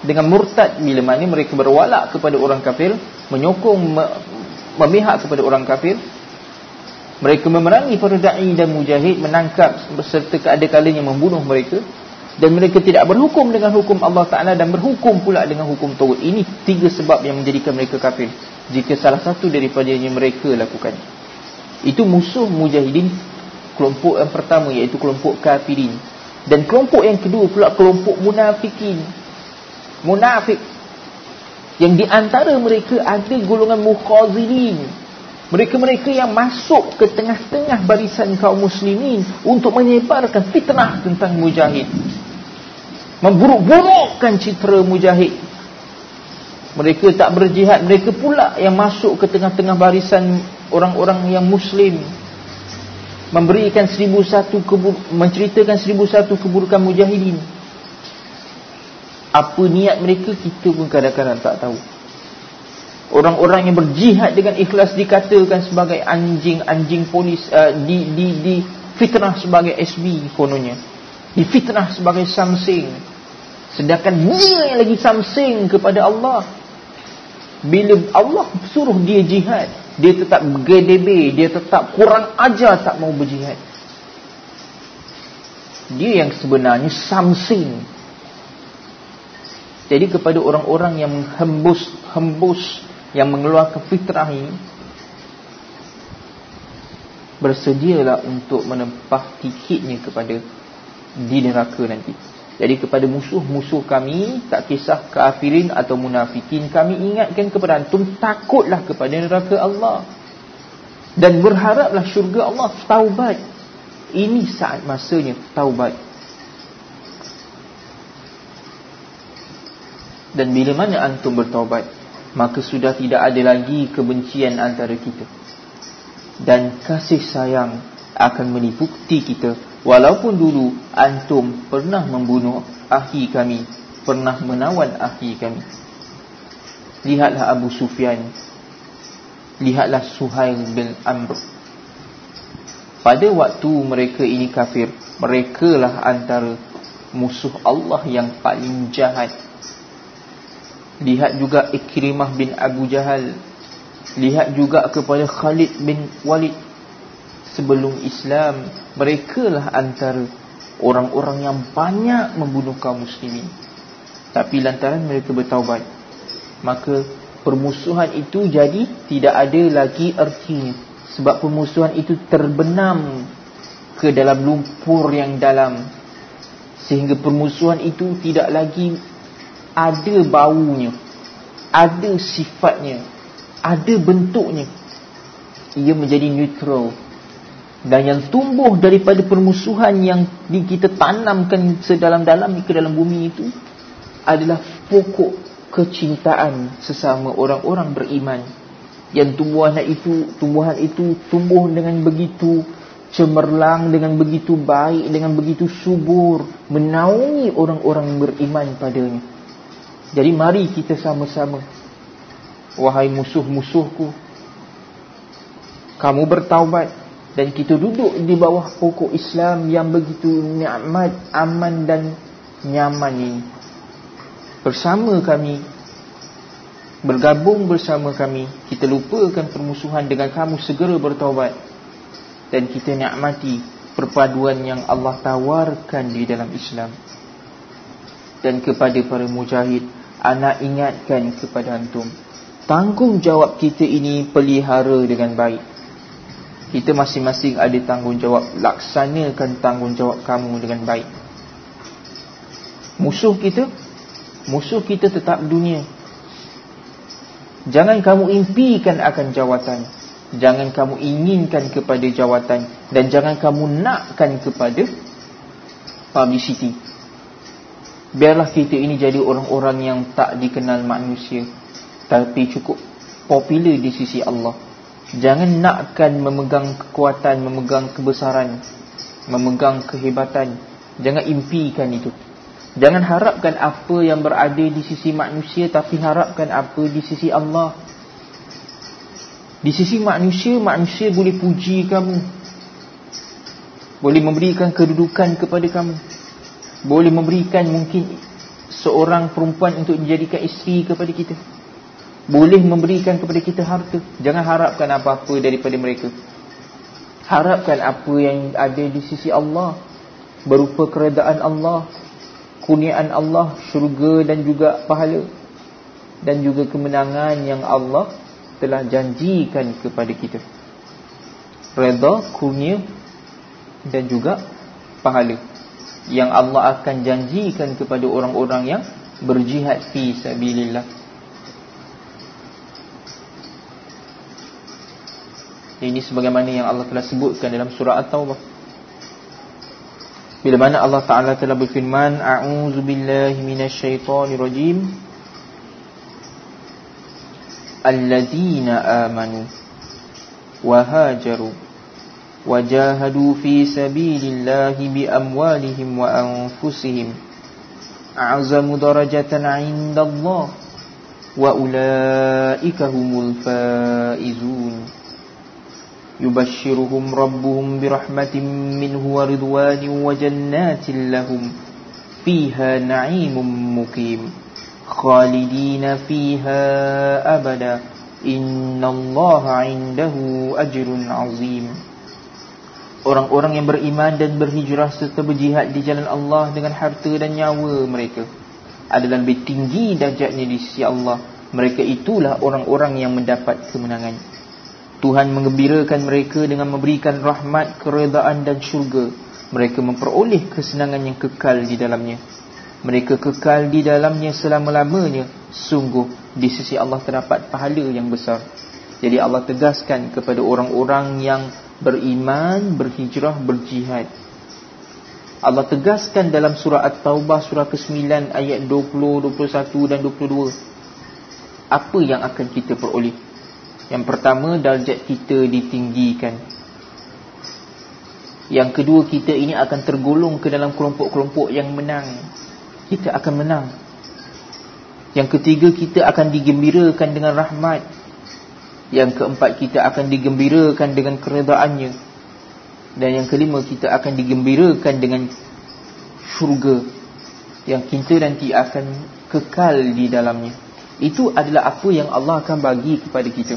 dengan murtad bila mana mereka berwalak kepada orang kafir menyokong memihak kepada orang kafir mereka memerangi para da'i dan mujahid menangkap beserta keadakalanya membunuh mereka dan mereka tidak berhukum dengan hukum Allah Ta'ala dan berhukum pula dengan hukum Tawud ini tiga sebab yang menjadikan mereka kafir. Jika salah satu daripada yang mereka lakukan. Itu musuh mujahidin kelompok yang pertama iaitu kelompok kafirin. Dan kelompok yang kedua pula kelompok munafikin. Munafik. Yang di antara mereka ada golongan mukhazilin mereka-mereka yang masuk ke tengah-tengah barisan kaum muslimin untuk menyebarkan fitnah tentang mujahid memburuk-burukkan citra mujahid. Mereka tak berjihad mereka pula yang masuk ke tengah-tengah barisan orang-orang yang muslim. Memberikan seribu satu kebur menceritakan seribu satu keburukan mujahidin. Apa niat mereka kita pun kadang-kadang tak tahu. Orang-orang yang berjihad dengan ikhlas dikatakan sebagai anjing-anjing polis uh, di di di fitnah sebagai SB kononnya. Di fitnah sebagai samsing Sedangkan dia yang lagi samsing kepada Allah. Bila Allah suruh dia jihad Dia tetap GDB Dia tetap kurang ajar tak mau berjihad. Dia yang sebenarnya samsing Jadi kepada orang-orang yang menghembus Hembus Yang mengeluarkan fitrah ini Bersedialah untuk menempah tikitnya kepada Di neraka nanti jadi kepada musuh-musuh kami Tak kisah kafirin atau munafikin Kami ingatkan kepada antum Takutlah kepada neraka Allah. Dan berharaplah syurga Allah Taubat. Ini saat masanya taubat. Dan bila mana antum bertaubat Maka sudah tidak ada lagi kebencian antara kita. Dan kasih sayang akan meniputi kita Walaupun dulu antum pernah membunuh ahli kami, pernah menawan ahli kami. Lihatlah Abu Sufyan. Lihatlah Suhail bin Amr. Pada waktu mereka ini kafir, mereka lah antara musuh Allah yang paling jahat. Lihat juga Ikrimah bin Abu Jahal. Lihat juga kepada Khalid bin Walid sebelum Islam mereka lah antara orang-orang yang banyak membunuh kaum muslimin. Tapi lantaran mereka bertaubat maka permusuhan itu jadi tidak ada lagi ertinya sebab permusuhan itu terbenam ke dalam lumpur yang dalam. Sehingga permusuhan itu tidak lagi ada baunya ada sifatnya ada bentuknya. Ia menjadi neutral dan yang tumbuh daripada permusuhan yang kita tanamkan sedalam-dalam ke dalam bumi itu adalah pokok kecintaan sesama orang-orang beriman. Yang tumbuhan itu tumbuhan itu tumbuh dengan begitu cemerlang dengan begitu baik dengan begitu subur menaungi orang-orang beriman padanya. Jadi mari kita sama-sama. Wahai musuh-musuhku kamu bertaubat dan kita duduk di bawah pokok Islam yang begitu nikmat, aman dan nyaman ini. Bersama kami bergabung bersama kami, kita lupakan permusuhan dengan kamu segera bertaubat dan kita nikmati perpaduan yang Allah tawarkan di dalam Islam. Dan kepada para mujahid, anak ingatkan kepada antum, tanggungjawab kita ini pelihara dengan baik kita masing-masing ada tanggungjawab. Laksanakan tanggungjawab kamu dengan baik. Musuh kita musuh kita tetap dunia. Jangan kamu impikan akan jawatan. Jangan kamu inginkan kepada jawatan. Dan jangan kamu nakkan kepada publicity. Biarlah kita ini jadi orang-orang yang tak dikenal manusia. Tapi cukup popular di sisi Allah Jangan nakkan memegang kekuatan, memegang kebesaran, memegang kehebatan. Jangan impikan itu. Jangan harapkan apa yang berada di sisi manusia tapi harapkan apa di sisi Allah. Di sisi manusia, manusia boleh puji kamu. Boleh memberikan kedudukan kepada kamu Boleh memberikan mungkin Seorang perempuan untuk dijadikan isteri kepada kita Boleh memberikan kepada kita harta. Jangan harapkan apa-apa daripada mereka. Harapkan apa yang ada di sisi Allah. Berupa keredaan Allah Kuniaan Allah Syurga dan juga pahala. Dan juga kemenangan yang Allah Telah janjikan kepada kita. Reda, kurnia dan juga pahala yang Allah akan janjikan kepada orang-orang yang berjihad fi sabilillah. Ini sebagaimana yang Allah telah sebutkan dalam surah At-Tawbah. Bila mana Allah Ta'ala telah berfirman, A'udhu Billahi Minash Shaitanir Rajim. Al-lazina amanu wa hajaru wa jahadu fi sabilillahi bi amwalihim wa anfusihim. A'zamu darajatan inda Allah wa ulaika humul faizun. يبشرهم ربهم برحمة منه ورضوان وجنات لهم فيها نعيم مقيم خالدين فيها أبدا إن الله عنده أجر عظيم Orang-orang yang beriman dan berhijrah serta berjihad di jalan Allah dengan harta dan nyawa mereka adalah lebih tinggi darjatnya di sisi Allah. Mereka itulah orang-orang yang mendapat kemenangan. Tuhan mengembirakan mereka dengan memberikan rahmat, keredaan dan syurga. Mereka memperoleh kesenangan yang kekal di dalamnya. Mereka kekal di dalamnya selama-lamanya. Sungguh di sisi Allah terdapat pahala yang besar. Jadi Allah tegaskan kepada orang-orang yang beriman, berhijrah, berjihad. Allah tegaskan dalam surah At-Taubah surah ke-9 ayat 20, 21 dan 22. Apa yang akan kita peroleh? Yang pertama, darjat kita ditinggikan. Yang kedua, kita ini akan tergolong ke dalam kelompok-kelompok yang menang. Kita akan menang. Yang ketiga, kita akan digembirakan dengan rahmat yang keempat kita akan digembirakan dengan keredaannya Dan yang kelima kita akan digembirakan dengan syurga Yang kita nanti akan kekal di dalamnya Itu adalah apa yang Allah akan bagi kepada kita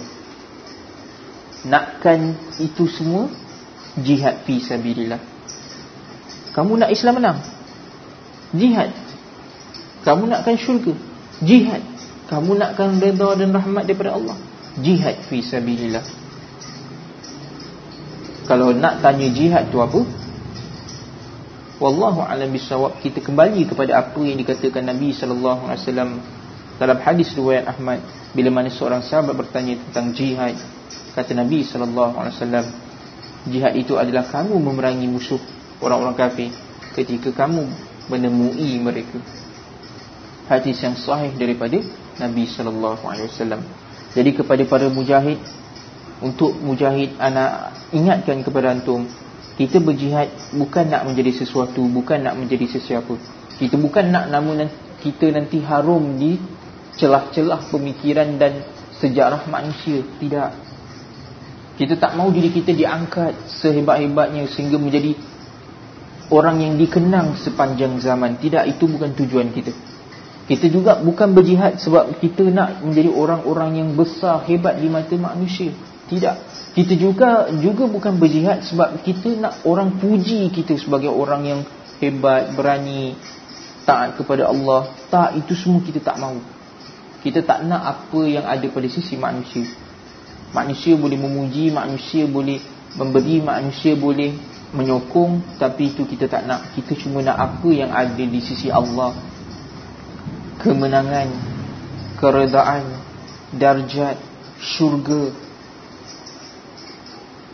Nakkan itu semua Jihad fi sabidillah Kamu nak Islam menang Jihad Kamu nakkan syurga Jihad Kamu nakkan reda dan rahmat daripada Allah jihad fi sabilillah. Kalau nak tanya jihad tu apa? Wallahu a'lam bissawab. Kita kembali kepada apa yang dikatakan Nabi sallallahu alaihi wasallam dalam hadis riwayat Ahmad bila mana seorang sahabat bertanya tentang jihad. Kata Nabi sallallahu alaihi wasallam, jihad itu adalah kamu memerangi musuh orang-orang kafir ketika kamu menemui mereka. Hadis yang sahih daripada Nabi sallallahu alaihi wasallam. Jadi kepada para mujahid Untuk mujahid anak Ingatkan kepada antum Kita berjihad bukan nak menjadi sesuatu Bukan nak menjadi sesiapa Kita bukan nak nama kita nanti harum Di celah-celah pemikiran dan sejarah manusia Tidak Kita tak mau diri kita diangkat Sehebat-hebatnya sehingga menjadi Orang yang dikenang sepanjang zaman Tidak, itu bukan tujuan kita kita juga bukan berjihad sebab kita nak menjadi orang-orang yang besar, hebat di mata manusia. Tidak. Kita juga juga bukan berjihad sebab kita nak orang puji kita sebagai orang yang hebat, berani, taat kepada Allah. Tak, itu semua kita tak mahu. Kita tak nak apa yang ada pada sisi manusia. Manusia boleh memuji, manusia boleh memberi, manusia boleh menyokong. Tapi itu kita tak nak. Kita cuma nak apa yang ada di sisi Allah kemenangan, keredaan, darjat, syurga,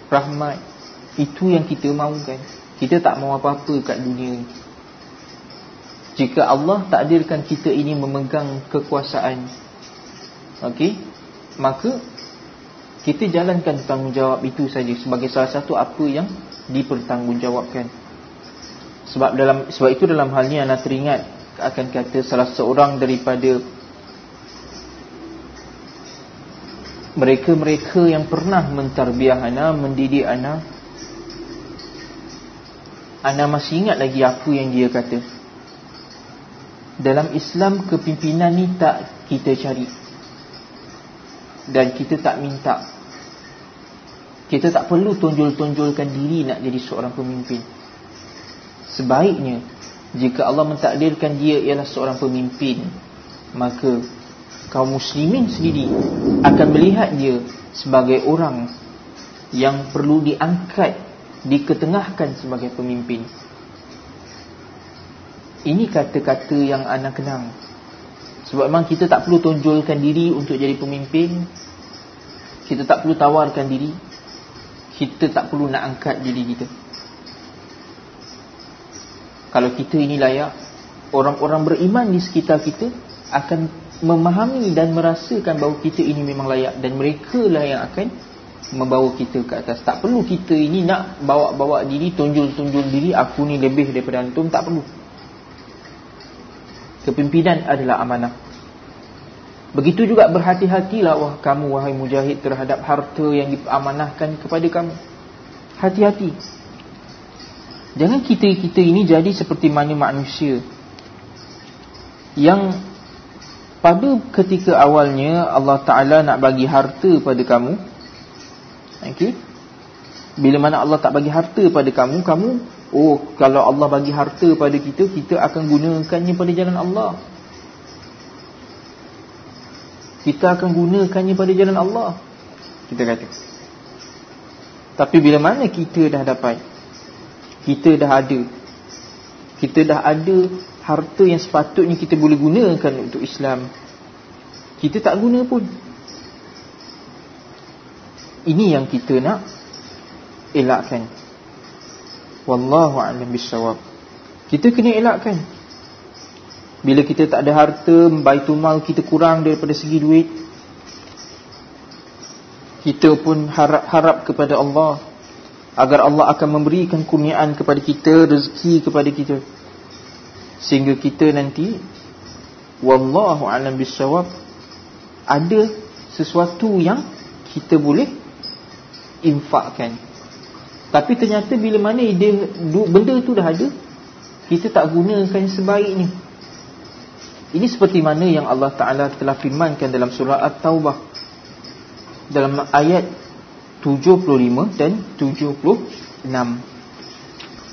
rahmat. Itu yang kita mahukan. Kita tak mahu apa-apa kat dunia Jika Allah takdirkan kita ini memegang kekuasaan, okey, maka kita jalankan tanggungjawab itu saja sebagai salah satu apa yang dipertanggungjawabkan. Sebab dalam sebab itu dalam hal ini anda teringat akan kata salah seorang daripada mereka-mereka yang pernah mentarbiah anak, mendidik anak anda masih ingat lagi apa yang dia kata dalam Islam kepimpinan ni tak kita cari dan kita tak minta. Kita tak perlu tonjol-tonjolkan diri nak jadi seorang pemimpin. Sebaiknya jika Allah mentakdirkan dia ialah seorang pemimpin maka kaum muslimin sendiri akan melihat dia sebagai orang yang perlu diangkat diketengahkan sebagai pemimpin. Ini kata-kata yang anda kenang sebab memang kita tak perlu tonjolkan diri untuk jadi pemimpin. Kita tak perlu tawarkan diri. Kita tak perlu nak angkat diri kita. Kalau kita ini layak orang-orang beriman di sekitar kita akan memahami dan merasakan bahawa kita ini memang layak. Dan mereka lah yang akan membawa kita ke atas. Tak perlu kita ini nak bawa-bawa diri tunjul-tunjul diri aku ni lebih daripada antum. Tak perlu kepimpinan adalah amanah. Begitu juga berhati-hatilah wah kamu wahai mujahid terhadap harta yang diamanahkan kepada kamu. Hati-hati. Jangan kita-kita ini jadi seperti mana manusia Yang pada ketika awalnya Allah Ta'ala nak bagi harta pada kamu okay? Bila mana Allah tak bagi harta pada kamu Kamu, oh kalau Allah bagi harta pada kita Kita akan gunakannya pada jalan Allah. Kita akan gunakannya pada jalan Allah. Kita kata. Tapi bila mana kita dah dapat? Kita dah ada. Kita dah ada harta yang sepatutnya kita boleh gunakan untuk Islam. Kita tak guna pun. Ini yang kita nak elakkan wallahu a'lam bissawab kita kena elakkan. Bila kita tak ada harta baitul mal kita kurang daripada segi duit kita pun harap-harap kepada Allah agar Allah akan memberikan kurniaan kepada kita rezeki kepada kita. Sehingga kita nanti wallahu alam bisawab ada sesuatu yang kita boleh infakkan tapi ternyata bila mana dia benda tu dah ada kita tak gunakan sebaiknya. Ini seperti mana yang Allah Taala telah firmankan dalam surah At-Taubah. Dalam ayat 75 dan 76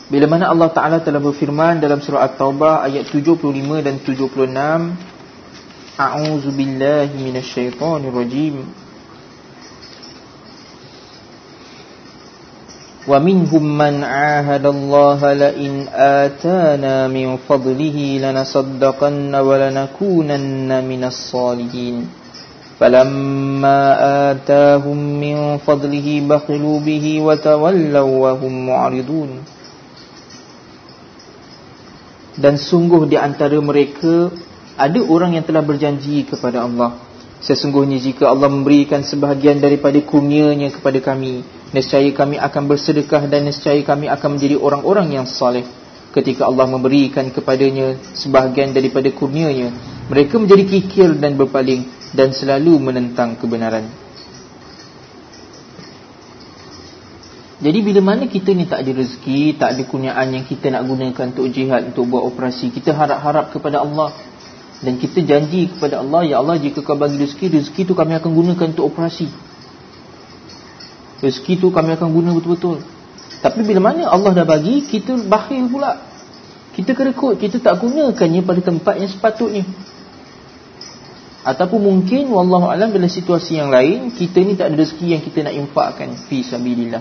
Bila mana Allah Ta'ala telah berfirman dalam surah At-Taubah ayat 75 dan 76 A'udzu billahi minasyaitonir rajim Wa minhum man 'ahada Allah la in atana min fadlihi lanasaddaqanna wa lanakunanna minas salihin فلما آتاهم من فضله بخلوا به وتولوا وهم معرضون Dan sungguh di antara mereka ada orang yang telah berjanji kepada Allah. Sesungguhnya jika Allah memberikan sebahagian daripada kurnianya kepada kami, nescaya kami akan bersedekah dan nescaya kami akan menjadi orang-orang yang saleh. Ketika Allah memberikan kepadanya sebahagian daripada kurnianya, mereka menjadi kikir dan berpaling dan selalu menentang kebenaran. Jadi bila mana kita ni tak ada rezeki, tak ada kurniaan yang kita nak gunakan untuk jihad, untuk buat operasi, kita harap-harap kepada Allah dan kita janji kepada Allah, ya Allah jika kau bagi rezeki, rezeki tu kami akan gunakan untuk operasi. Rezeki tu kami akan guna betul-betul. Tapi bila mana Allah dah bagi, kita bakhil pula. Kita kerekut, kita tak gunakannya pada tempat yang sepatutnya. Ataupun mungkin wallahu alam dalam situasi yang lain kita ni tak ada rezeki yang kita nak infakkan fi sabilillah.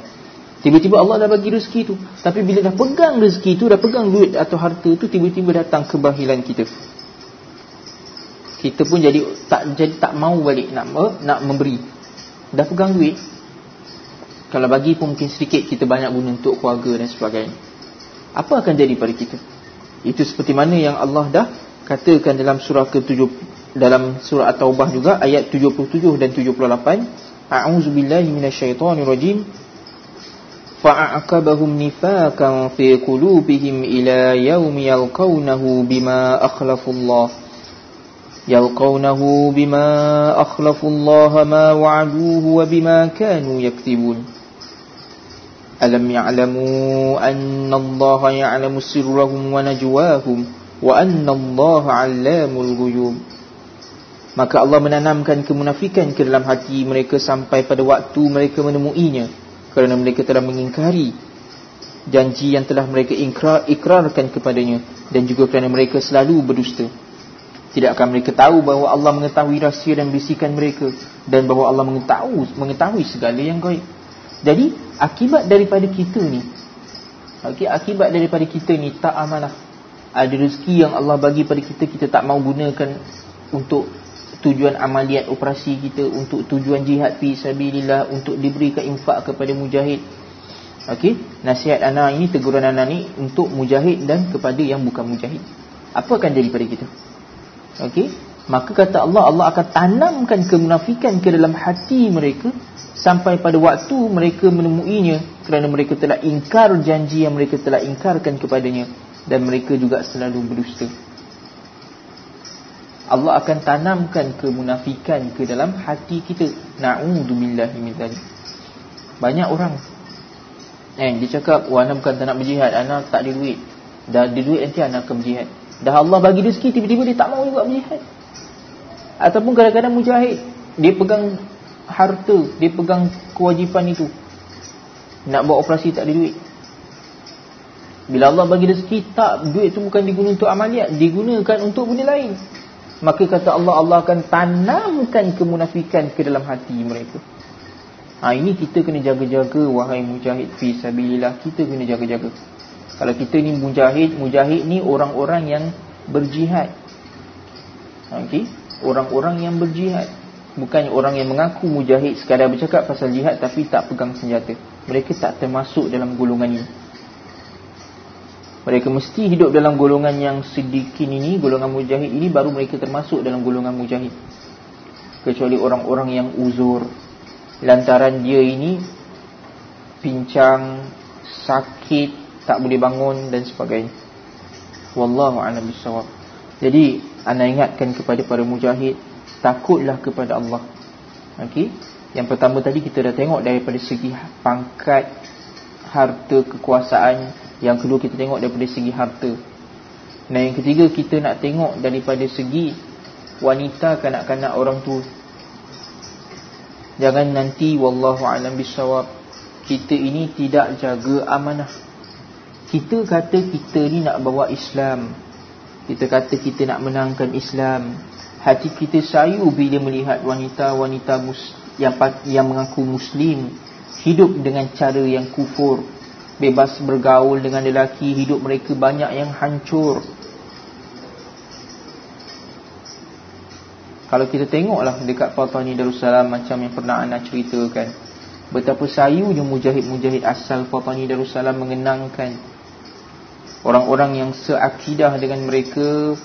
Tiba-tiba Allah dah bagi rezeki tu, tapi bila dah pegang rezeki tu, dah pegang duit atau harta tu tiba-tiba datang kebahilan kita. Kita pun jadi tak jadi tak mau balik nak nak memberi. Dah pegang duit. Kalau bagi pun mungkin sedikit kita banyak guna untuk keluarga dan sebagainya. Apa akan jadi pada kita? Itu seperti mana yang Allah dah katakan dalam surah ke-7 dalam surah At-Taubah juga ayat 77 dan 78 A'udzu billahi minasyaitonir rajim fa'aqabahum nifakan fi qulubihim ila yaumi yalqawnahu bima akhlafullah yalqawnahu bima akhlafullah ma wa'aduhu wa bima kanu alam ya'lamu anna Allah ya'lamu sirrahum wa najwahum wa anna Allah 'allamul ghuyub maka Allah menanamkan kemunafikan ke dalam hati mereka sampai pada waktu mereka menemuinya kerana mereka telah mengingkari janji yang telah mereka ikrar, ikrarkan kepadanya dan juga kerana mereka selalu berdusta Tidakkah mereka tahu bahawa Allah mengetahui rahsia dan bisikan mereka dan bahawa Allah mengetahui mengetahui segala yang gaib. Jadi akibat daripada kita ni okey akibat daripada kita ni tak amanah. Ada rezeki yang Allah bagi pada kita kita tak mau gunakan untuk tujuan amaliat operasi kita untuk tujuan jihad fi sabilillah untuk diberikan infak kepada mujahid. Okey, nasihat ana ini teguran ana ni untuk mujahid dan kepada yang bukan mujahid. Apa akan jadi pada kita? Okey, maka kata Allah Allah akan tanamkan kemunafikan ke dalam hati mereka sampai pada waktu mereka menemuinya kerana mereka telah ingkar janji yang mereka telah ingkarkan kepadanya dan mereka juga selalu berdusta. Allah akan tanamkan kemunafikan ke dalam hati kita. Na'udzubillahi min dzalik. Banyak orang eh dia cakap, "Wah, anak bukan tak nak berjihad, anak tak ada duit." Dah ada duit nanti anak akan berjihad. Dah Allah bagi rezeki tiba-tiba dia tak mau juga berjihad. Ataupun kadang-kadang mujahid dia pegang harta, dia pegang kewajipan itu. Nak buat operasi tak ada duit. Bila Allah bagi rezeki tak duit itu bukan digunakan untuk amaliat, digunakan untuk benda lain. Maka kata Allah Allah akan tanamkan kemunafikan ke dalam hati mereka. Ha, ini kita kena jaga-jaga wahai mujahid fi sabilillah, kita kena jaga-jaga. Kalau kita ni mujahid, mujahid ni orang-orang yang berjihad. Okey, orang-orang yang berjihad. Bukan orang yang mengaku mujahid sekadar bercakap pasal jihad tapi tak pegang senjata. Mereka tak termasuk dalam golongan ini. Mereka mesti hidup dalam golongan yang sedikit ini, golongan mujahid ini baru mereka termasuk dalam golongan mujahid. Kecuali orang-orang yang uzur lantaran dia ini pincang, sakit, tak boleh bangun dan sebagainya. Wallahu a'lam bissawab. Jadi, ana ingatkan kepada para mujahid, takutlah kepada Allah. Okey. Yang pertama tadi kita dah tengok daripada segi pangkat, harta, kekuasaan. Yang kedua kita tengok daripada segi harta. Dan yang ketiga kita nak tengok daripada segi wanita kanak-kanak orang tu. Jangan nanti wallahu a'lam bissawab kita ini tidak jaga amanah. Kita kata kita ni nak bawa Islam Kita kata kita nak menangkan Islam. Hati kita sayu bila melihat wanita-wanita yang, yang mengaku Muslim Hidup dengan cara yang kufur Bebas bergaul dengan lelaki Hidup mereka banyak yang hancur. Kalau kita tengoklah dekat Fatani Darussalam Macam yang pernah anda ceritakan Betapa sayunya mujahid-mujahid asal Fatani Darussalam mengenangkan Orang-orang yang seakidah dengan mereka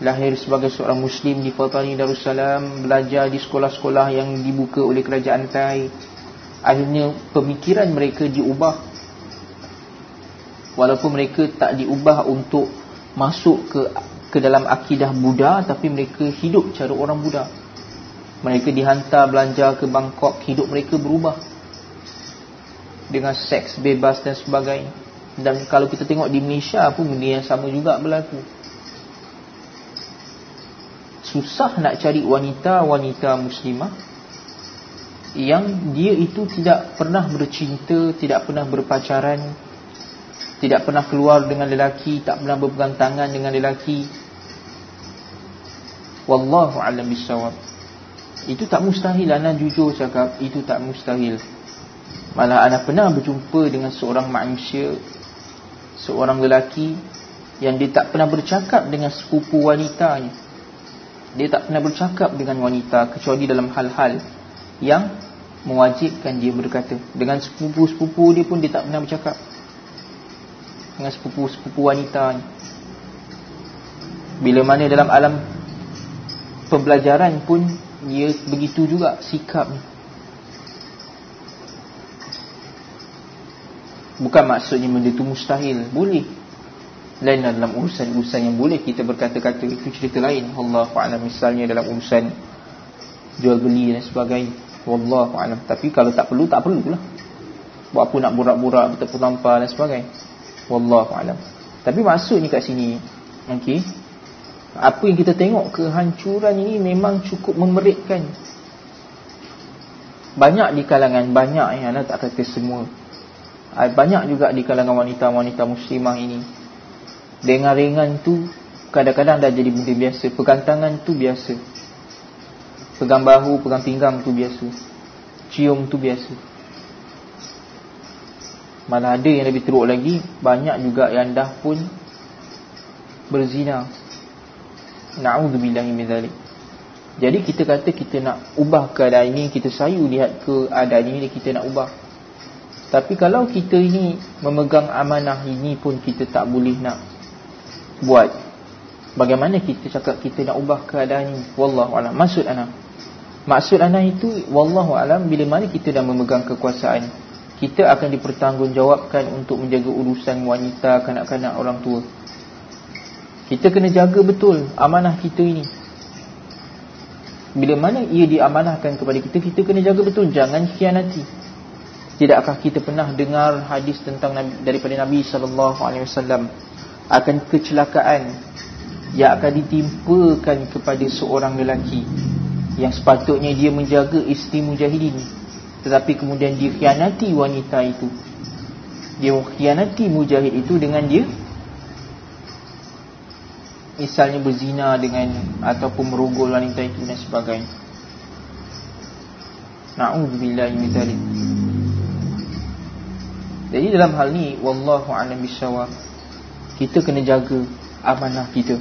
Lahir sebagai seorang Muslim di Fatani Darussalam Belajar di sekolah-sekolah yang dibuka oleh kerajaan Thai Akhirnya pemikiran mereka diubah. Walaupun mereka tak diubah untuk masuk ke ke dalam akidah Buddha Tapi mereka hidup cara orang Buddha. Mereka dihantar belanja ke Bangkok Hidup mereka berubah. Dengan seks bebas dan sebagainya dan kalau kita tengok di Malaysia pun benda yang sama juga berlaku. Susah nak cari wanita-wanita muslimah Yang dia itu tidak pernah bercinta Tidak pernah berpacaran Tidak pernah keluar dengan lelaki Tak pernah berpegang tangan dengan lelaki. Wallahu a'lam bisawab Itu tak mustahil Ana jujur cakap Itu tak mustahil. Malah Ana pernah berjumpa dengan seorang manusia seorang lelaki yang dia tak pernah bercakap dengan sepupu wanitanya. Dia tak pernah bercakap dengan wanita kecuali dalam hal-hal yang mewajibkan dia berkata. Dengan sepupu-sepupu dia pun dia tak pernah bercakap. Dengan sepupu-sepupu wanitanya. Bila mana dalam alam pembelajaran pun dia begitu juga sikapnya. Bukan maksudnya benda itu mustahil. Boleh. Lain dalam urusan-urusan yang boleh kita berkata-kata Itu cerita lain. Allah Alam misalnya dalam urusan Jual beli dan sebagainya. Wallahu a'lam. Tapi kalau tak perlu, tak perlu lah Buat apa nak burak-burak Bertepuk tampar dan sebagainya. Wallahualam Tapi maksudnya kat sini okay, Apa yang kita tengok Kehancuran ini memang cukup memerikkan. Banyak di kalangan Banyak yang anda tak kata semua Banyak juga di kalangan wanita-wanita muslimah ini. Dengan ringan tu Kadang-kadang dah jadi benda biasa. Pegang tangan tu biasa. Pegang bahu, pegang pinggang tu biasa. Cium tu biasa. Malah ada yang lebih teruk lagi Banyak juga yang dah pun Berzina. Na'udzubillahi min zalik. Jadi kita kata kita nak ubah keadaan ini Kita sayu lihat keadaan ini Kita nak ubah Tapi kalau kita ini Memegang amanah ini pun Kita tak boleh nak Buat Bagaimana kita cakap kita nak ubah keadaan ini Wallahualam Maksud anak Maksud anak itu Wallahualam Bila mana kita dah memegang kekuasaan kita akan dipertanggungjawabkan untuk menjaga urusan wanita, kanak-kanak, orang tua. Kita kena jaga betul amanah kita ini. Bila mana ia diamanahkan kepada kita, kita kena jaga betul. Jangan khianati. Tidakkah kita pernah dengar hadis tentang Nabi, daripada Nabi SAW akan kecelakaan yang akan ditimpakan kepada seorang lelaki yang sepatutnya dia menjaga isteri mujahidin tetapi kemudian dia khianati wanita itu. Dia khianati mujahid itu dengan dia Misalnya berzina dengan Ataupun merogol wanita itu dan sebagainya. Na'udzubillahi mitalik Jadi dalam hal ni Wallahu'alam bisyawab Kita kena jaga amanah kita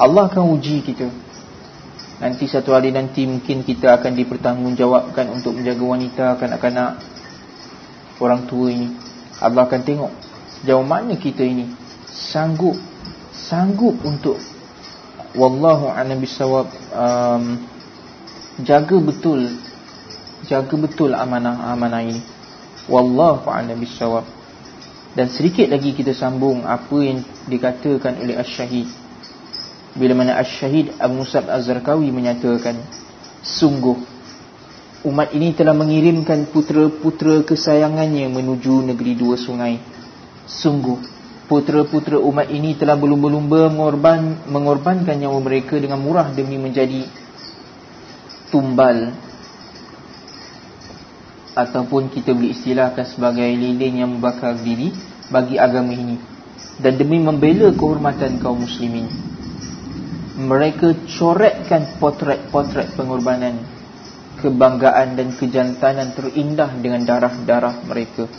Allah akan uji kita Nanti satu hari nanti mungkin kita akan dipertanggungjawabkan untuk menjaga wanita, kanak-kanak, orang tua ini. Allah akan tengok sejauh mana kita ini sanggup sanggup untuk wallahu a'lam bisawab um, jaga betul jaga betul amanah-amanah ini. Wallahu a'lam bisawab. Dan sedikit lagi kita sambung apa yang dikatakan oleh Asy-Syahid bila mana Ash-Shahid Abu Musab Az-Zarqawi menyatakan Sungguh Umat ini telah mengirimkan putera-putera kesayangannya menuju negeri dua sungai Sungguh Putera-putera umat ini telah berlumba-lumba mengorban, mengorbankan nyawa mereka dengan murah demi menjadi tumbal Ataupun kita boleh istilahkan sebagai lilin yang membakar diri bagi agama ini. Dan demi membela kehormatan kaum muslimin mereka coretkan potret-potret pengorbanan kebanggaan dan kejantanan terindah dengan darah-darah mereka.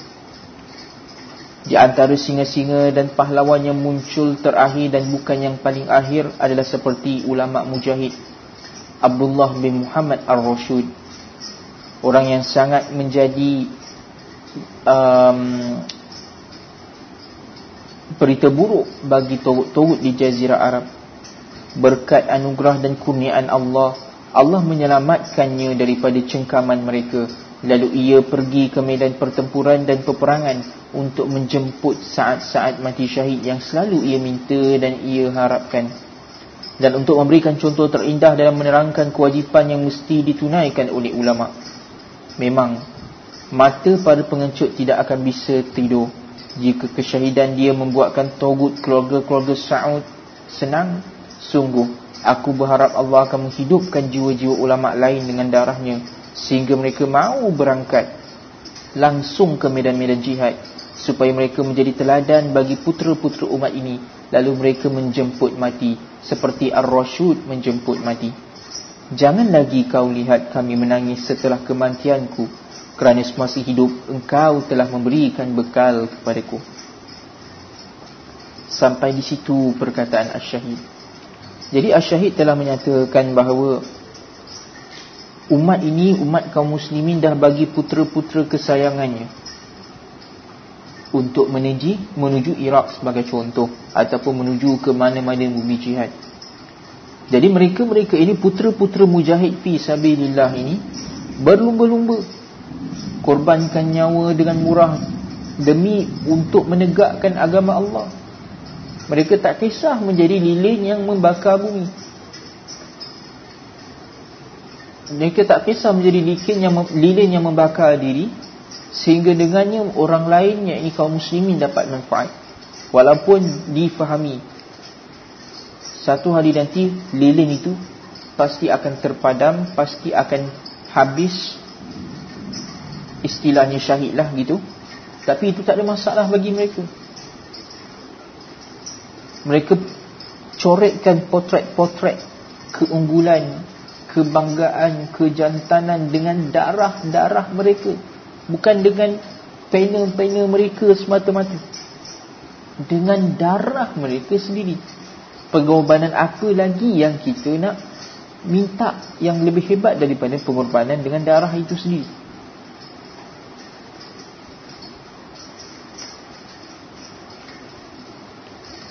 Di antara singa-singa dan pahlawan yang muncul terakhir dan bukan yang paling akhir adalah seperti ulama mujahid Abdullah bin Muhammad Ar-Rashid orang yang sangat menjadi um, berita buruk bagi togut-togut di jazirah Arab. Berkat anugerah dan kurniaan Allah Allah menyelamatkannya daripada cengkaman mereka. Lalu ia pergi ke medan pertempuran dan peperangan untuk menjemput saat-saat mati syahid yang selalu ia minta dan ia harapkan. Dan untuk memberikan contoh terindah dalam menerangkan kewajipan yang mesti ditunaikan oleh ulama memang mata para pengecut tidak akan bisa tidur jika kesyahidan dia membuatkan togut keluarga-keluarga Saud senang Sungguh aku berharap Allah akan menghidupkan jiwa-jiwa ulama lain dengan darahnya sehingga mereka mau berangkat langsung ke medan-medan jihad supaya mereka menjadi teladan bagi putera-putera umat ini lalu mereka menjemput mati seperti Ar-Rashid menjemput mati. Jangan lagi kau lihat kami menangis setelah kematianku kerana semasa hidup engkau telah memberikan bekal kepadaku. Sampai di situ perkataan Asy-Syahid. Jadi Asyahid telah menyatakan bahawa umat ini, umat kaum muslimin dah bagi putera-putera kesayangannya untuk menuju, menuju Iraq sebagai contoh ataupun menuju ke mana-mana bumi jihad. Jadi mereka-mereka ini putera-putera mujahid fi sabilillah ini berlumba-lumba korbankan nyawa dengan murah demi untuk menegakkan agama Allah. Mereka tak kisah menjadi lilin yang membakar bumi. Mereka tak kisah menjadi lilin yang lilin yang membakar diri sehingga dengannya orang lain yang ini kaum muslimin dapat manfaat walaupun difahami satu hari nanti lilin itu pasti akan terpadam pasti akan habis istilahnya syahid lah gitu. Tapi itu tak ada masalah bagi mereka. Mereka coretkan potret-potret keunggulan kebanggaan kejantanan dengan darah-darah mereka. Bukan dengan pena-pena mereka semata-mata. Dengan darah mereka sendiri pengorbanan apa lagi yang kita nak minta yang lebih hebat daripada pengorbanan dengan darah itu sendiri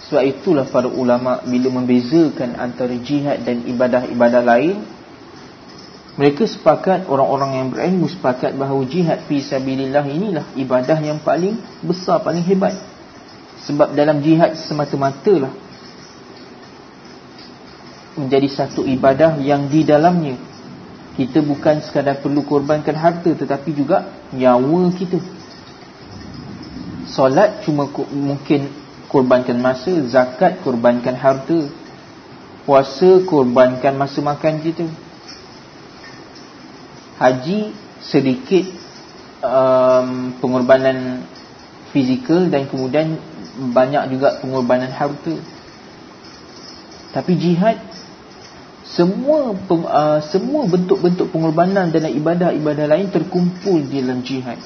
sebab itulah para ulama bila membezakan antara jihad dan ibadah-ibadah lain mereka sepakat orang-orang yang berilmu sepakat bahawa jihad fi sabilillah inilah ibadah yang paling besar paling hebat. Sebab dalam jihad semata-mata lah menjadi satu ibadah yang di dalamnya kita bukan sekadar perlu korbankan harta tetapi juga nyawa kita. Solat cuma mungkin korbankan masa, zakat korbankan harta, puasa korbankan masa makan kita haji sedikit um, pengorbanan fizikal dan kemudian banyak juga pengorbanan harta. Tapi jihad semua uh, semua bentuk-bentuk pengorbanan dan ibadah-ibadah lain terkumpul di dalam jihad.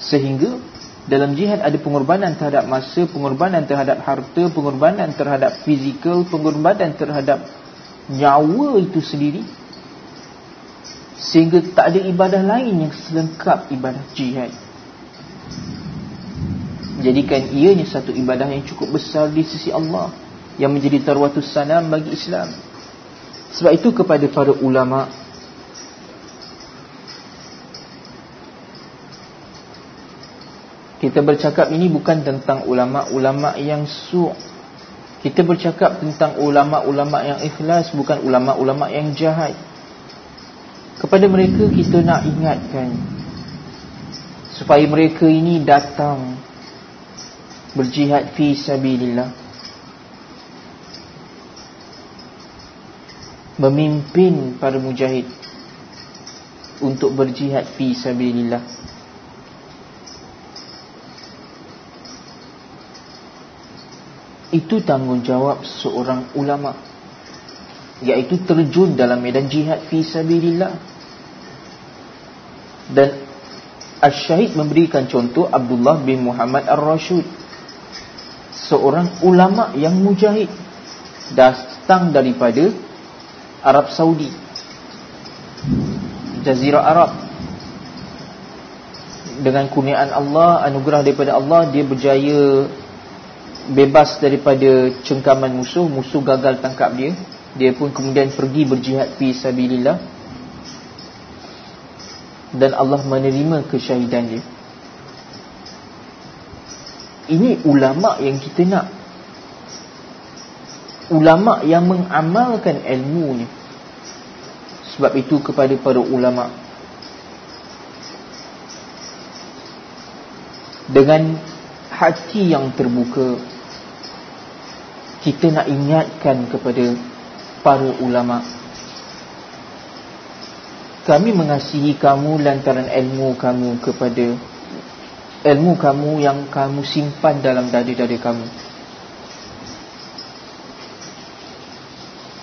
Sehingga dalam jihad ada pengorbanan terhadap masa, pengorbanan terhadap harta, pengorbanan terhadap fizikal, pengorbanan terhadap nyawa itu sendiri. Sehingga tak ada ibadah lain yang selengkap ibadah jihad. Jadikan ianya satu ibadah yang cukup besar di sisi Allah Yang menjadi tarwatus sanam bagi Islam. Sebab itu kepada para ulama' Kita bercakap ini bukan tentang ulama-ulama yang su' Kita bercakap tentang ulama-ulama yang ikhlas Bukan ulama-ulama yang jahat. Kepada mereka kita nak ingatkan supaya mereka ini datang berjihad fi sabilillah memimpin para mujahid untuk berjihad fi sabilillah. Itu tanggungjawab seorang ulama iaitu terjun dalam medan jihad fi sabilillah. Dan Al-Syahid memberikan contoh Abdullah bin Muhammad Ar-Rashid Seorang ulama yang mujahid Datang daripada Arab Saudi. Jazirah Arab. Dengan kurniaan Allah Anugerah daripada Allah Dia berjaya Bebas daripada cengkaman musuh. Musuh gagal tangkap dia. Dia pun kemudian pergi berjihad Fisabilillah dan Allah menerima kesyahidan dia. Ini ulama yang kita nak. Ulama yang mengamalkan ilmu ni. Sebab itu kepada para ulama dengan hati yang terbuka kita nak ingatkan kepada para ulama' kami mengasihi kamu lantaran ilmu kamu kepada ilmu kamu yang kamu simpan dalam dada-dada kamu.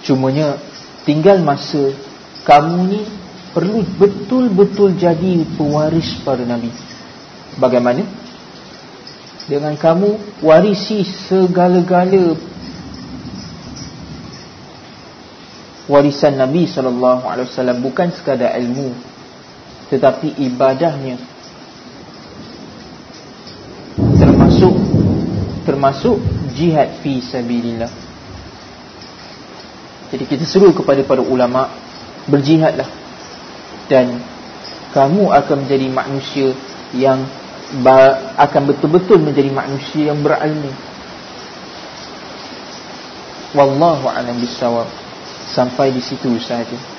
Cumanya tinggal masa kamu ni perlu betul-betul jadi pewaris para nabi. Bagaimana? Dengan kamu warisi segala-gala warisan Nabi sallallahu alaihi wasallam bukan sekadar ilmu tetapi ibadahnya termasuk termasuk jihad fi sabilillah jadi kita seru kepada para ulama berjihadlah. Dan kamu akan menjadi manusia yang akan betul-betul menjadi manusia yang berilmu wallahu a'lam bissawab. Sampai di situ sahaja